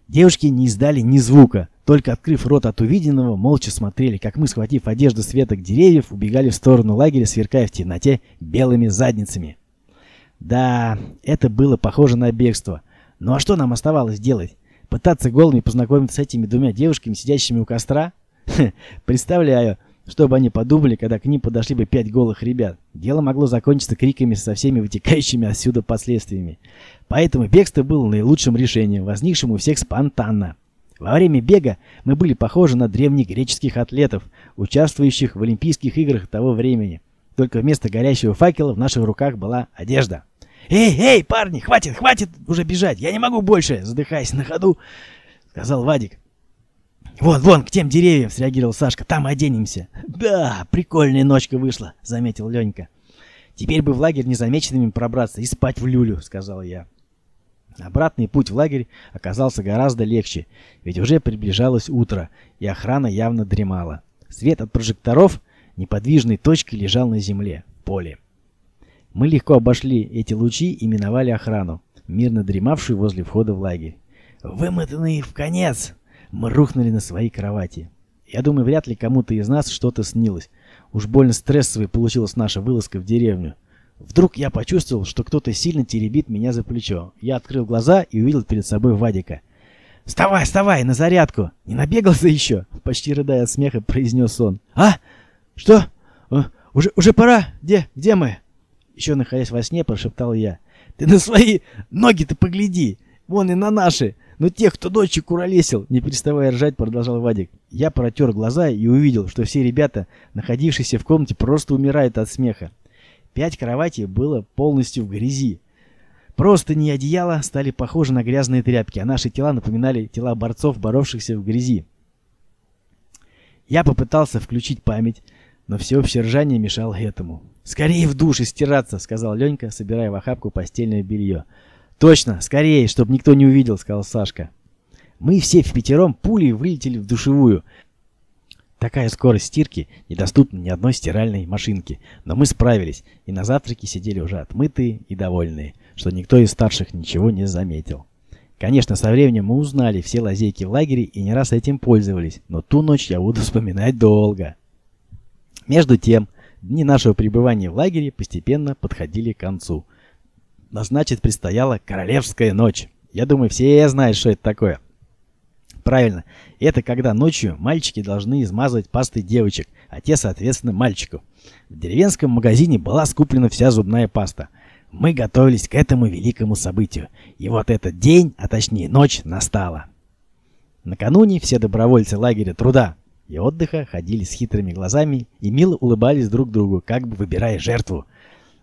Девушки не издали ни звука, только открыв рот от увиденного, молча смотрели, как мы, схватив одежду с веток деревьев, убегали в сторону лагеря, сверкая в темноте белыми задницами. Да, это было похоже на бегство — ну а что нам оставалось делать? Пытаться голыми познакомиться с этими двумя девушками, сидящими у костра? представляю, что бы они подумали, когда к ним подошли бы пять голых ребят. Дело могло закончиться криками со всеми вытекающими отсюда последствиями. Поэтому бегство было наилучшим решением, возникшим у всех спонтанно. Во время бега мы были похожи на древних греческих атлетов, участвующих в Олимпийских играх того времени. Только вместо горящего факела в наших руках была одежда. «Эй, эй, парни, хватит, хватит уже бежать, я не могу больше!» Задыхаясь на ходу, сказал Вадик. «Вон, вон, к тем деревьям!» — среагировал Сашка. «Там оденемся!» «Да, прикольная ночка вышла!» — заметил Ленька. «Теперь бы в лагерь незамеченными пробраться и спать в люлю!» — сказал я. Обратный путь в лагерь оказался гораздо легче, ведь уже приближалось утро, и охрана явно дремала. Свет от прожекторов неподвижной точкой лежал на земле, поле. Мы легко обошли эти лучи и миновали охрану, мирно дремавшую возле входа в лагерь. Вымотанные в конец, мы рухнули на свои кровати. Я думаю, вряд ли кому-то из нас что-то снилось. Уж больно стрессовой получилась наша вылазка в деревню. Вдруг я почувствовал, что кто-то сильно теребит меня за плечо. Я открыл глаза и увидел перед собой Вадика. «Вставай, вставай, на зарядку! Не набегался еще?» Почти рыдая от смеха, произнес он. «А? Что? Уже, уже пора? Где? Где мы?» Еще находясь во сне, прошептал я. «Ты на свои ноги-то погляди! Вон и на наши! Ну тех, кто ночью куролесил!» Не переставая ржать, продолжал Вадик. Я протер глаза и увидел, что все ребята, находившиеся в комнате, просто умирают от смеха. Пять кроватей было полностью в грязи. Просто не одеяла стали похожи на грязные тряпки, а наши тела напоминали тела борцов, боровшихся в грязи. Я попытался включить память, но всеобщее ржание мешало этому. «Скорее в душ и стираться!» — сказал Ленька, собирая в охапку постельное белье. «Точно! Скорее, чтобы никто не увидел!» — сказал Сашка. Мы все в пятером пулей вылетели в душевую. Такая скорость стирки недоступна ни одной стиральной машинке, но мы справились и на завтраке сидели уже отмытые и довольные что никто из старших ничего не заметил. Конечно, со временем мы узнали все лазейки в лагере и не раз этим пользовались, но ту ночь я буду вспоминать долго. Между тем, дни нашего пребывания в лагере постепенно подходили к концу. Но значит, предстояла Королевская ночь. Я думаю, все знают, что это такое. Правильно, это когда ночью мальчики должны измазывать пастой девочек, а те, соответственно, мальчиков. В деревенском магазине была скуплена вся зубная паста – мы готовились к этому великому событию, и вот этот день, а точнее ночь, настала. Накануне все добровольцы лагеря труда и отдыха ходили с хитрыми глазами и мило улыбались друг другу, как бы выбирая жертву.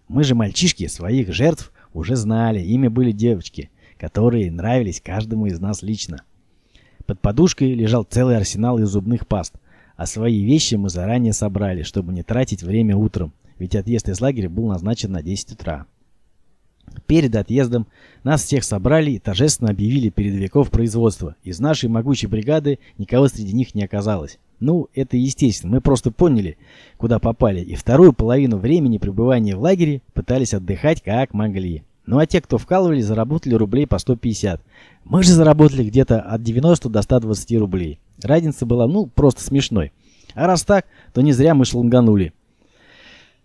Мы же мальчишки своих жертв уже знали, ими были девочки, которые нравились каждому из нас лично. Под подушкой лежал целый арсенал из зубных паст, а свои вещи мы заранее собрали, чтобы не тратить время утром, ведь отъезд из лагеря был назначен на 10 утра. Перед отъездом нас всех собрали и торжественно объявили передовиков производства. Из нашей могучей бригады никого среди них не оказалось. Ну, это естественно, мы просто поняли, куда попали, и вторую половину времени пребывания в лагере пытались отдыхать как могли. Ну а те, кто вкалывали, заработали рублей по 150. Мы же заработали где-то от 90 до 120 рублей. Разница была, ну, просто смешной. А раз так, то не зря мы шланганули.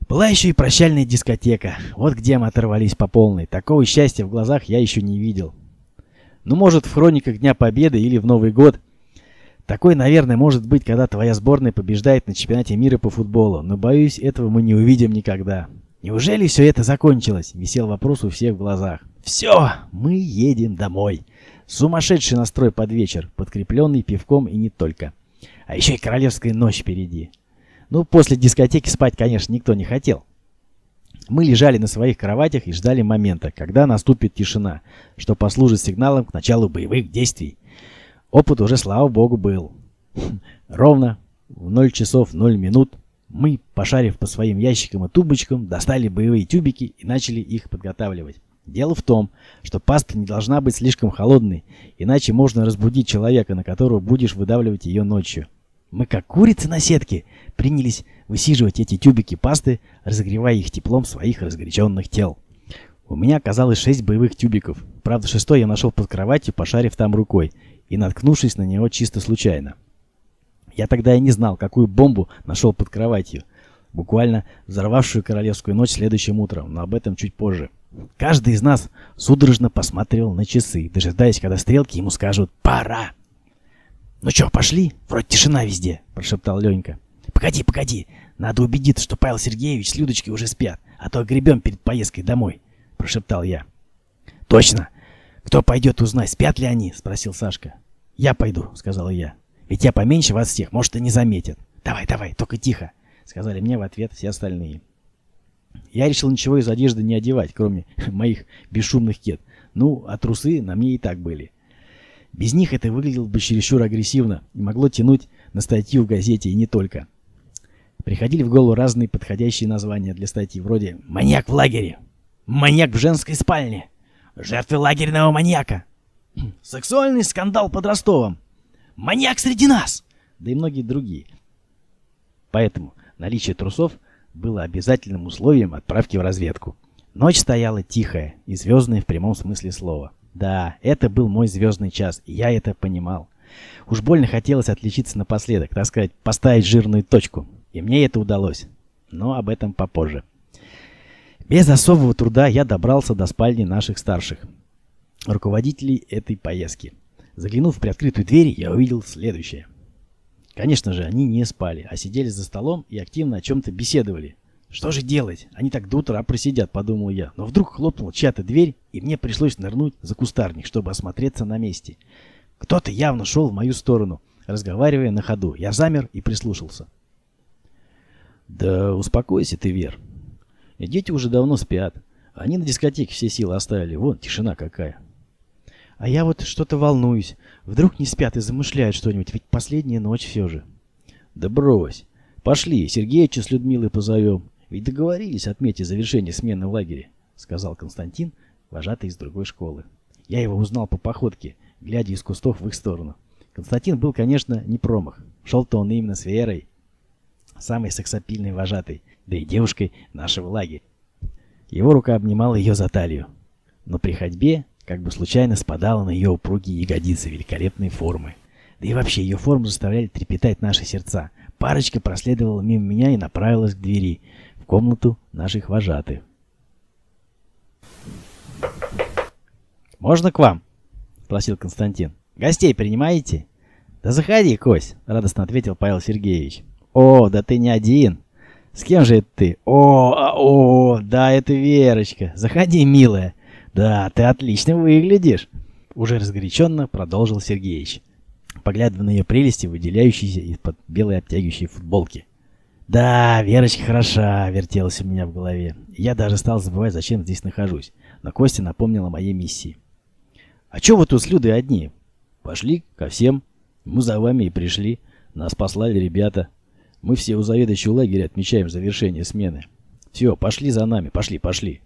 Была еще и прощальная дискотека. Вот где мы оторвались по полной. Такого счастья в глазах я еще не видел. Ну, может, в хрониках Дня Победы или в Новый год. Такой, наверное, может быть, когда твоя сборная побеждает на чемпионате мира по футболу. Но, боюсь, этого мы не увидим никогда. Неужели все это закончилось? Висел вопрос у всех в глазах. Все, мы едем домой. Сумасшедший настрой под вечер, подкрепленный пивком и не только. А еще и королевская ночь впереди. Ну, после дискотеки спать, конечно, никто не хотел. Мы лежали на своих кроватях и ждали момента, когда наступит тишина, что послужит сигналом к началу боевых действий. Опыт уже, слава богу, был. Ровно в 0 часов 0 минут мы, пошарив по своим ящикам и тубочкам, достали боевые тюбики и начали их подготавливать. Дело в том, что паста не должна быть слишком холодной, иначе можно разбудить человека, на которого будешь выдавливать ее ночью. Мы, как курицы на сетке, принялись высиживать эти тюбики пасты, разогревая их теплом своих разгоряченных тел. У меня оказалось шесть боевых тюбиков. Правда, шестой я нашел под кроватью, пошарив там рукой и наткнувшись на него чисто случайно. Я тогда и не знал, какую бомбу нашел под кроватью, буквально взорвавшую королевскую ночь следующим утром, но об этом чуть позже. Каждый из нас судорожно посмотрел на часы, дожидаясь, когда стрелки ему скажут «Пора!». «Ну чё, пошли? Вроде тишина везде», — прошептал Ленька. «Погоди, погоди. Надо убедиться, что Павел Сергеевич с Людочкой уже спят, а то гребем перед поездкой домой», — прошептал я. «Точно. Кто пойдет узнать, спят ли они?» — спросил Сашка. «Я пойду», — сказал я. «Ведь я поменьше вас всех, может, и не заметят». «Давай, давай, только тихо», — сказали мне в ответ все остальные. Я решил ничего из одежды не одевать, кроме моих бесшумных кет. Ну, а трусы на мне и так были. Без них это выглядело бы чересчур агрессивно и могло тянуть на статью в газете и не только. Приходили в голову разные подходящие названия для статьи, вроде «Маньяк в лагере», «Маньяк в женской спальне», «Жертвы лагерного маньяка», «Сексуальный скандал под Ростовом», «Маньяк среди нас», да и многие другие. Поэтому наличие трусов было обязательным условием отправки в разведку. Ночь стояла тихая и звездная в прямом смысле слова. Да, это был мой звездный час, и я это понимал. Уж больно хотелось отличиться напоследок, так сказать, поставить жирную точку. И мне это удалось. Но об этом попозже. Без особого труда я добрался до спальни наших старших, руководителей этой поездки. Заглянув в приоткрытую дверь, я увидел следующее. Конечно же, они не спали, а сидели за столом и активно о чем-то беседовали. Что же делать? Они так до утра просидят, подумал я. Но вдруг хлопнула чья-то дверь, и мне пришлось нырнуть за кустарник, чтобы осмотреться на месте. Кто-то явно шел в мою сторону, разговаривая на ходу. Я замер и прислушался. Да успокойся ты, Вер. Дети уже давно спят. Они на дискотеке все силы оставили. Вон, тишина какая. А я вот что-то волнуюсь. Вдруг не спят и замышляют что-нибудь, ведь последняя ночь все же. Да брось. Пошли, Сергеича с Людмилой позовем. Ведь договорились отметить завершение смены в лагере, сказал Константин, вожатый из другой школы. Я его узнал по походке, глядя из кустов в их сторону. Константин был, конечно, не промах. Шел-то он именно с Верой, самой сексапильной вожатой, да и девушкой нашего лагеря. Его рука обнимала ее за талию. Но при ходьбе как бы случайно спадала на ее упругие ягодицы великолепной формы. Да и вообще ее форму заставляли трепетать наши сердца. Парочка проследовала мимо меня и направилась к двери, в комнату наших вожатых. «Можно к вам?» — спросил Константин. «Гостей принимаете?» «Да заходи, Кось», — радостно ответил Павел Сергеевич. «О, да ты не один. С кем же это ты? О, а, о, да, это Верочка. Заходи, милая. Да, ты отлично выглядишь. Уже разгоряченно продолжил Сергеич, поглядывая на ее прелести, выделяющиеся из-под белой обтягивающей футболки. Да, Верочка хороша, вертелась у меня в голове. Я даже стал забывать, зачем здесь нахожусь. Но Костя напомнил о моей миссии. А чё вы тут с Людой одни? Пошли ко всем. Мы за вами и пришли. Нас послали ребята. Мы все у заведующего лагеря отмечаем завершение смены. Все, пошли за нами, пошли, пошли.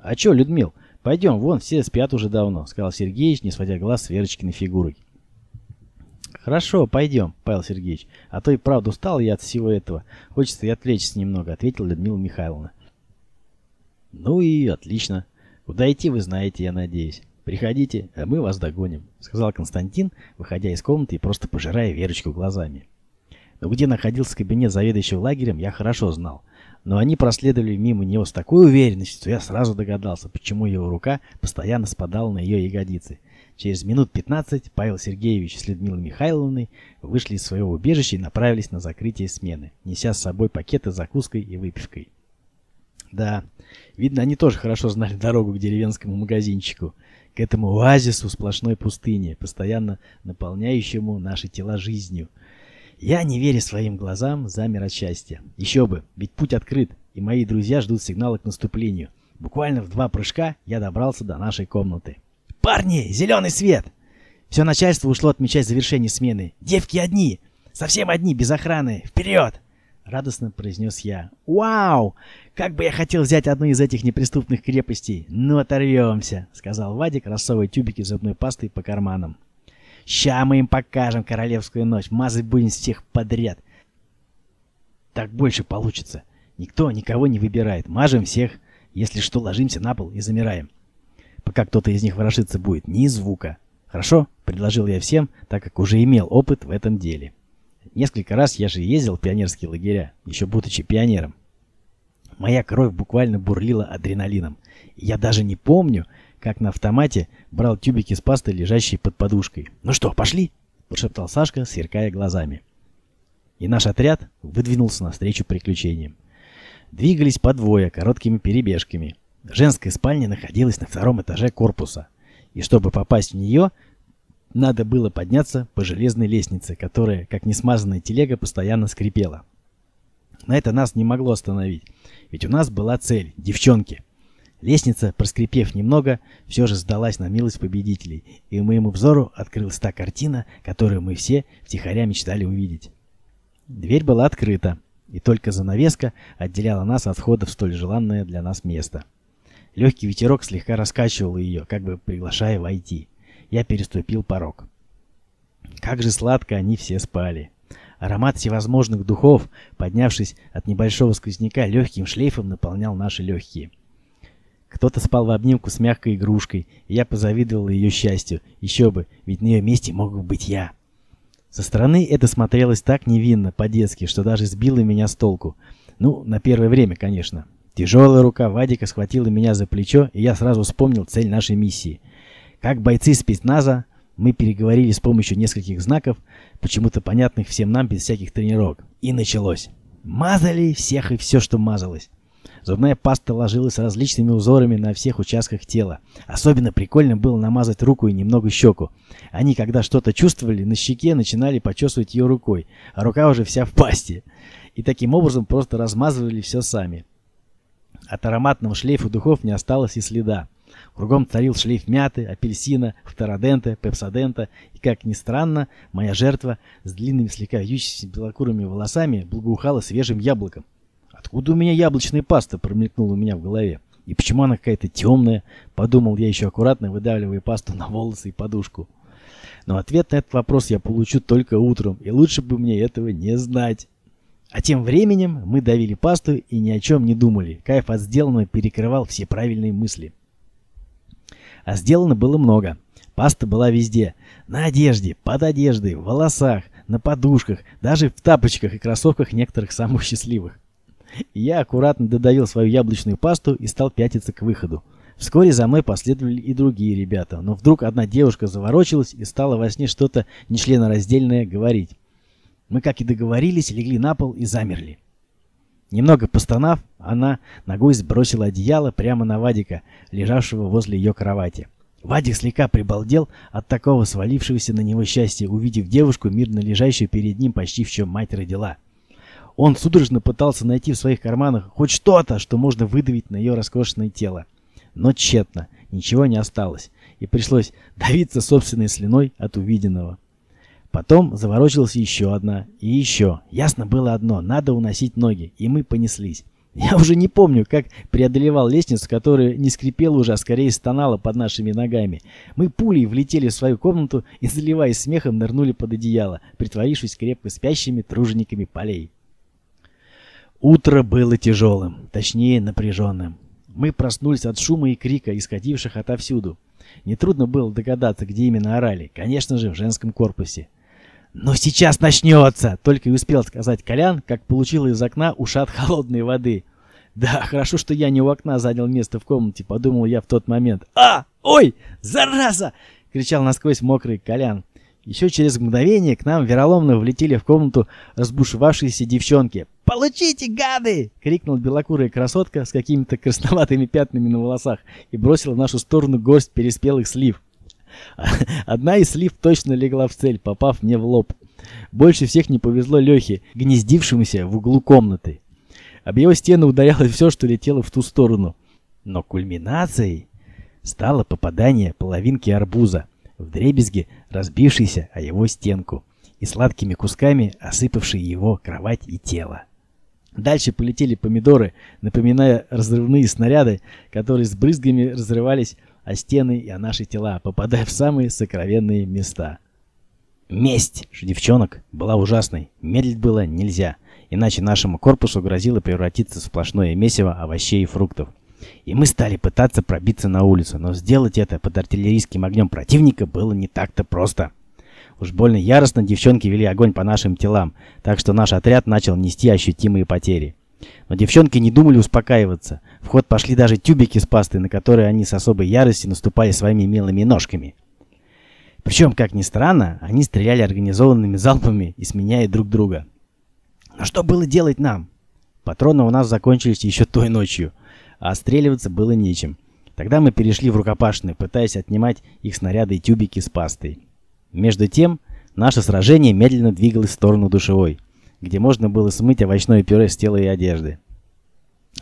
«А чё, Людмил, пойдем, вон все спят уже давно», — сказал Сергеич, не сводя глаз с Верочкиной фигурой. «Хорошо, пойдем, Павел Сергеевич, а то и правда устал я от всего этого. Хочется и отвлечься немного», — ответила Людмила Михайловна. «Ну и отлично. Куда идти, вы знаете, я надеюсь. Приходите, а мы вас догоним», — сказал Константин, выходя из комнаты и просто пожирая Верочку глазами. Где находился кабинет заведующего лагерем, я хорошо знал но они проследовали мимо него с такой уверенностью, что я сразу догадался, почему его рука постоянно спадала на ее ягодицы. Через минут 15 Павел Сергеевич с Людмилой Михайловной вышли из своего убежища и направились на закрытие смены, неся с собой пакеты с закуской и выпивкой. Да, видно, они тоже хорошо знали дорогу к деревенскому магазинчику, к этому оазису сплошной пустыни, постоянно наполняющему наши тела жизнью, я, не веря своим глазам, замер от счастья. Еще бы, ведь путь открыт, и мои друзья ждут сигнала к наступлению. Буквально в два прыжка я добрался до нашей комнаты. «Парни, зеленый свет!» Все начальство ушло отмечать завершение смены. «Девки одни! Совсем одни, без охраны! Вперед!» Радостно произнес я. «Вау! Как бы я хотел взять одну из этих неприступных крепостей! Ну, оторвемся!» Сказал Вадик, рассовывая тюбики зубной пасты по карманам. Ща мы им покажем королевскую ночь. Мазать будем всех подряд. Так больше получится. Никто никого не выбирает. Мажем всех. Если что, ложимся на пол и замираем. Пока кто-то из них ворошиться будет. Ни звука. Хорошо? Предложил я всем, так как уже имел опыт в этом деле. Несколько раз я же ездил в пионерские лагеря, еще будучи пионером. Моя кровь буквально бурлила адреналином. Я даже не помню, как на автомате брал тюбики с пастой, лежащие под подушкой. «Ну что, пошли?» – прошептал Сашка, сверкая глазами. И наш отряд выдвинулся навстречу приключениям. Двигались по двое, короткими перебежками. Женская спальня находилась на втором этаже корпуса. И чтобы попасть в нее, надо было подняться по железной лестнице, которая, как несмазанная телега, постоянно скрипела. На это нас не могло остановить, ведь у нас была цель – девчонки – Лестница, проскрипев немного, все же сдалась на милость победителей, и моему взору открылась та картина, которую мы все втихаря мечтали увидеть. Дверь была открыта, и только занавеска отделяла нас от входа в столь желанное для нас место. Легкий ветерок слегка раскачивал ее, как бы приглашая войти. Я переступил порог. Как же сладко они все спали. Аромат всевозможных духов, поднявшись от небольшого сквозняка, легким шлейфом наполнял наши легкие. Кто-то спал в обнимку с мягкой игрушкой, и я позавидовал ее счастью. Еще бы, ведь на ее месте мог бы быть я. Со стороны это смотрелось так невинно, по-детски, что даже сбило меня с толку. Ну, на первое время, конечно. Тяжелая рука Вадика схватила меня за плечо, и я сразу вспомнил цель нашей миссии. Как бойцы спецназа, Мы переговорили с помощью нескольких знаков, почему-то понятных всем нам без всяких тренировок. И началось. Мазали всех и все, что мазалось. Зубная паста ложилась различными узорами на всех участках тела. Особенно прикольно было намазать руку и немного щеку. Они, когда что-то чувствовали, на щеке начинали почесывать ее рукой, а рука уже вся в пасте. И таким образом просто размазывали все сами. От ароматного шлейфа духов не осталось и следа. Кругом царил шлейф мяты, апельсина, фтородента, пепсодента, и, как ни странно, моя жертва с длинными слегка вьющимися белокурыми волосами благоухала свежим яблоком. Откуда у меня яблочная паста, промелькнула у меня в голове. И почему она какая-то темная? Подумал я еще аккуратно, выдавливая пасту на волосы и подушку. Но ответ на этот вопрос я получу только утром, и лучше бы мне этого не знать. А тем временем мы давили пасту и ни о чем не думали. Кайф от сделанного перекрывал все правильные мысли. А сделано было много. Паста была везде. На одежде, под одеждой, в волосах, на подушках, даже в тапочках и кроссовках некоторых самых счастливых. Я аккуратно додавил свою яблочную пасту и стал пятиться к выходу. Вскоре за мной последовали и другие ребята, но вдруг одна девушка заворочилась и стала во сне что-то нечленораздельное говорить. Мы, как и договорились, легли на пол и замерли. Немного постонав, она ногой сбросила одеяло прямо на Вадика, лежавшего возле ее кровати. Вадик слегка прибалдел от такого свалившегося на него счастья, увидев девушку, мирно лежащую перед ним почти в чем мать родила. Он судорожно пытался найти в своих карманах хоть что-то, что можно выдавить на ее роскошное тело. Но тщетно, ничего не осталось, и пришлось давиться собственной слюной от увиденного. Потом заворочилась еще одна, и еще. Ясно было одно, надо уносить ноги, и мы понеслись. Я уже не помню, как преодолевал лестницу, которая не скрипела уже, а скорее стонала под нашими ногами. Мы пулей влетели в свою комнату и, заливаясь смехом, нырнули под одеяло, притворившись крепко спящими тружениками полей. Утро было тяжелым, точнее напряженным. Мы проснулись от шума и крика, исходивших отовсюду. Нетрудно было догадаться, где именно орали. Конечно же, в женском корпусе. «Ну сейчас начнется!» Только и успел сказать Колян, как получил из окна ушат холодной воды. «Да, хорошо, что я не у окна занял место в комнате», — подумал я в тот момент. «А! Ой! Зараза!» — кричал насквозь мокрый Колян. Еще через мгновение к нам вероломно влетели в комнату разбушевавшиеся девчонки. «Получите, гады!» — крикнул белокурая красотка с какими-то красноватыми пятнами на волосах и бросила в нашу сторону горсть переспелых слив. Одна из слив точно легла в цель, попав мне в лоб. Больше всех не повезло Лехе, гнездившемуся в углу комнаты. Об его стену ударялось все, что летело в ту сторону. Но кульминацией стало попадание половинки арбуза, в дребезге разбившейся о его стенку и сладкими кусками осыпавшей его кровать и тело. Дальше полетели помидоры, напоминая разрывные снаряды, которые с брызгами разрывались о стены и о наши тела, попадая в самые сокровенные места. Месть девчонок была ужасной. Медлить было нельзя, иначе нашему корпусу грозило превратиться в сплошное месиво овощей и фруктов. И мы стали пытаться пробиться на улицу, но сделать это под артиллерийским огнем противника было не так-то просто. Уж больно яростно девчонки вели огонь по нашим телам, так что наш отряд начал нести ощутимые потери. Но девчонки не думали успокаиваться. В ход пошли даже тюбики с пастой, на которые они с особой яростью наступали своими милыми ножками. Причем, как ни странно, они стреляли организованными залпами и сменяя друг друга. Но что было делать нам? Патроны у нас закончились еще той ночью, а отстреливаться было нечем. Тогда мы перешли в рукопашные, пытаясь отнимать их снаряды и тюбики с пастой. Между тем, наше сражение медленно двигалось в сторону душевой где можно было смыть овощное пюре с тела и одежды.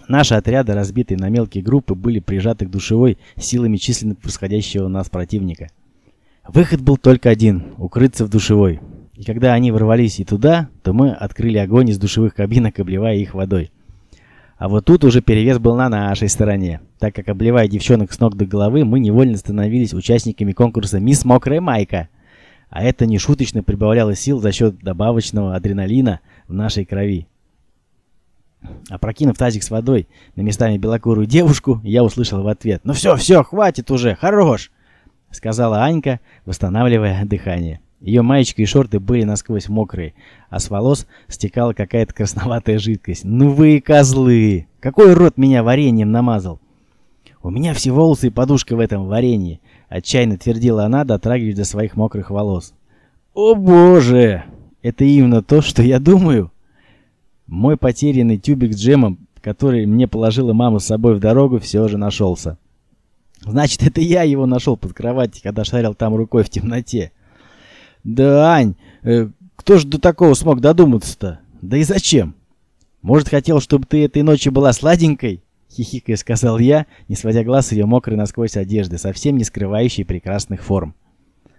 Наши отряды, разбитые на мелкие группы, были прижаты к душевой силами численно превосходящего нас противника. Выход был только один — укрыться в душевой. И когда они ворвались и туда, то мы открыли огонь из душевых кабинок, обливая их водой. А вот тут уже перевес был на нашей стороне, так как, обливая девчонок с ног до головы, мы невольно становились участниками конкурса «Мисс Мокрая Майка», а это нешуточно прибавляло сил за счет добавочного адреналина в нашей крови. Опрокинув тазик с водой на местами белокурую девушку, я услышал в ответ «Ну все, все, хватит уже, хорош!» Сказала Анька, восстанавливая дыхание. Ее маечка и шорты были насквозь мокрые, а с волос стекала какая-то красноватая жидкость. «Ну вы козлы! Какой рот меня вареньем намазал!» «У меня все волосы и подушка в этом варенье!» Отчаянно твердила она, дотрагиваясь до своих мокрых волос. «О боже! Это именно то, что я думаю!» Мой потерянный тюбик с джемом, который мне положила мама с собой в дорогу, все же нашелся. Значит, это я его нашел под кроватью, когда шарил там рукой в темноте. Да, Ань, э, кто же до такого смог додуматься-то? Да и зачем? Может, хотел, чтобы ты этой ночью была сладенькой? Хихикая сказал я, не сводя глаз ее мокрой насквозь одежды, совсем не скрывающей прекрасных форм.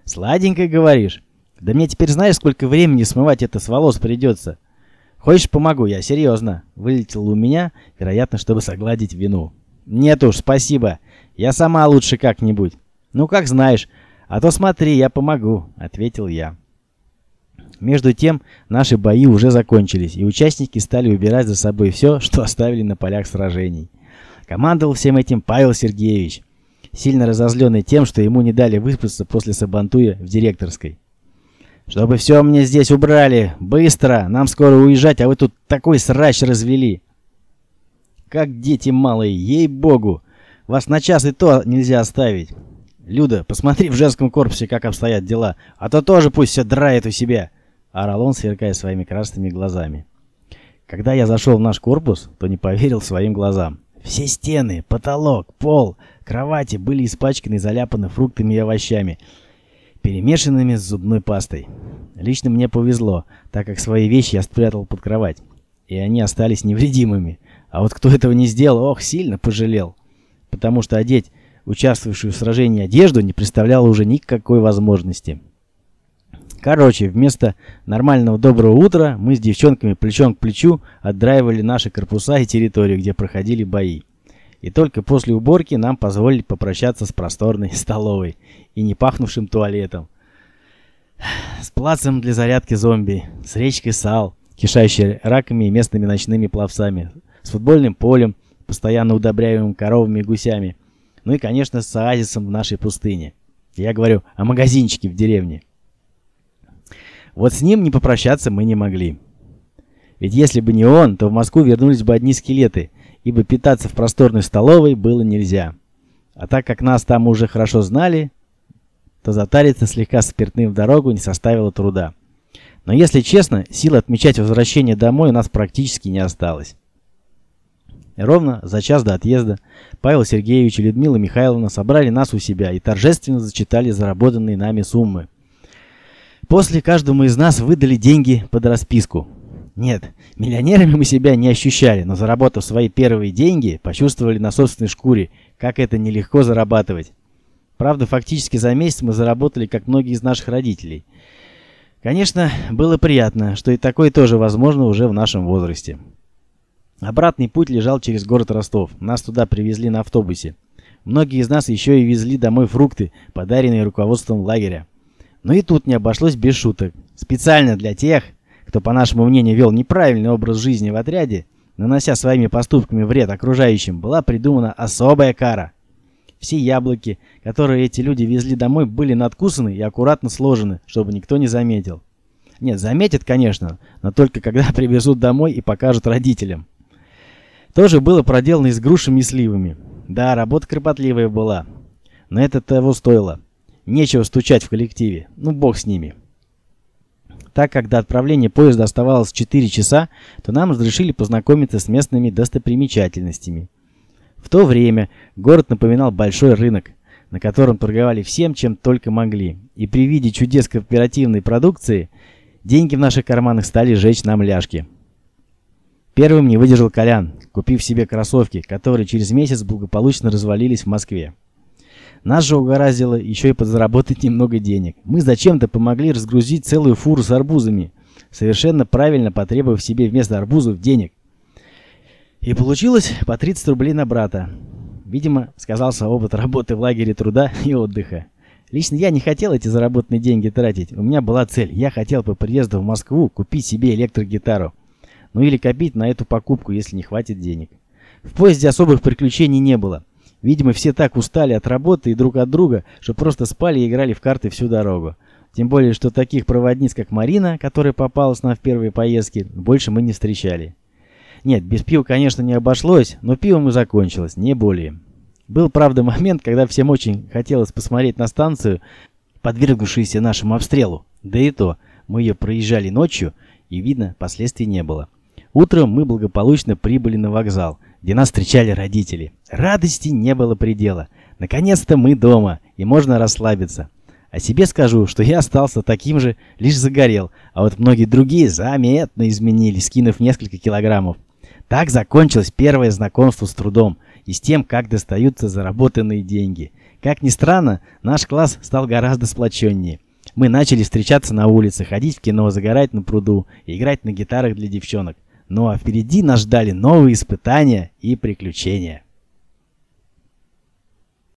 Сладенькой, говоришь? Да мне теперь знаешь, сколько времени смывать это с волос придется. Хочешь, помогу я, серьезно. Вылетел у меня, вероятно, чтобы согладить вину. Нет уж, спасибо. Я сама лучше как-нибудь. Ну, как знаешь. А то смотри, я помогу, ответил я. Между тем, наши бои уже закончились, и участники стали убирать за собой все, что оставили на полях сражений. Командовал всем этим Павел Сергеевич, сильно разозленный тем, что ему не дали выспаться после сабантуя в директорской. Чтобы все мне здесь убрали, быстро, нам скоро уезжать, а вы тут такой срач развели. Как дети малые, ей-богу, вас на час и то нельзя оставить. Люда, посмотри в женском корпусе, как обстоят дела, а то тоже пусть все драет у себя, орал он, сверкая своими красными глазами. Когда я зашел в наш корпус, то не поверил своим глазам. Все стены, потолок, пол, кровати были испачканы и заляпаны фруктами и овощами перемешанными с зубной пастой. Лично мне повезло, так как свои вещи я спрятал под кровать, и они остались невредимыми. А вот кто этого не сделал, ох, сильно пожалел, потому что одеть участвовавшую в сражении одежду не представляло уже никакой возможности. Короче, вместо нормального доброго утра мы с девчонками плечом к плечу отдраивали наши корпуса и территорию, где проходили бои. И только после уборки нам позволили попрощаться с просторной столовой и не пахнувшим туалетом. С плацем для зарядки зомби, с речкой Сал, кишащей раками и местными ночными пловцами, с футбольным полем, постоянно удобряемым коровами и гусями, ну и, конечно, с оазисом в нашей пустыне. Я говорю о магазинчике в деревне. Вот с ним не попрощаться мы не могли. Ведь если бы не он, то в Москву вернулись бы одни скелеты, ибо питаться в просторной столовой было нельзя. А так как нас там уже хорошо знали, то затариться слегка спиртным в дорогу не составило труда. Но если честно, сил отмечать возвращение домой у нас практически не осталось. Ровно за час до отъезда Павел Сергеевич и Людмила Михайловна собрали нас у себя и торжественно зачитали заработанные нами суммы. После каждому из нас выдали деньги под расписку. Нет, миллионерами мы себя не ощущали, но заработав свои первые деньги, почувствовали на собственной шкуре, как это нелегко зарабатывать. Правда, фактически за месяц мы заработали, как многие из наших родителей. Конечно, было приятно, что и такое тоже возможно уже в нашем возрасте. Обратный путь лежал через город Ростов. Нас туда привезли на автобусе. Многие из нас еще и везли домой фрукты, подаренные руководством лагеря. Но и тут не обошлось без шуток. Специально для тех, кто, по нашему мнению, вел неправильный образ жизни в отряде, нанося своими поступками вред окружающим, была придумана особая кара. Все яблоки, которые эти люди везли домой, были надкусаны и аккуратно сложены, чтобы никто не заметил. Нет, заметят, конечно, но только когда привезут домой и покажут родителям. Тоже было проделано и с грушами и сливами. Да, работа кропотливая была, но это того стоило. Нечего стучать в коллективе. Ну, бог с ними. Так как до отправления поезда оставалось 4 часа, то нам разрешили познакомиться с местными достопримечательностями. В то время город напоминал большой рынок, на котором торговали всем, чем только могли. И при виде чудес кооперативной продукции деньги в наших карманах стали жечь нам ляжки. Первым не выдержал Колян, купив себе кроссовки, которые через месяц благополучно развалились в Москве. Нас же угораздило еще и подзаработать немного денег. Мы зачем-то помогли разгрузить целую фуру с арбузами, совершенно правильно потребовав себе вместо арбузов денег. И получилось по 30 рублей на брата. Видимо, сказался опыт работы в лагере труда и отдыха. Лично я не хотел эти заработанные деньги тратить. У меня была цель. Я хотел по приезду в Москву купить себе электрогитару. Ну или копить на эту покупку, если не хватит денег. В поезде особых приключений не было. Видимо, все так устали от работы и друг от друга, что просто спали и играли в карты всю дорогу. Тем более, что таких проводниц, как Марина, которая попалась нам в первые поездки, больше мы не встречали. Нет, без пива, конечно, не обошлось, но пивом и закончилось, не более. Был, правда, момент, когда всем очень хотелось посмотреть на станцию, подвергнувшуюся нашему обстрелу. Да и то, мы ее проезжали ночью, и, видно, последствий не было. Утром мы благополучно прибыли на вокзал, где нас встречали родители. Радости не было предела. Наконец-то мы дома, и можно расслабиться. О себе скажу, что я остался таким же, лишь загорел, а вот многие другие заметно изменились, скинув несколько килограммов. Так закончилось первое знакомство с трудом и с тем, как достаются заработанные деньги. Как ни странно, наш класс стал гораздо сплоченнее. Мы начали встречаться на улице, ходить в кино, загорать на пруду и играть на гитарах для девчонок. Ну а впереди нас ждали новые испытания и приключения.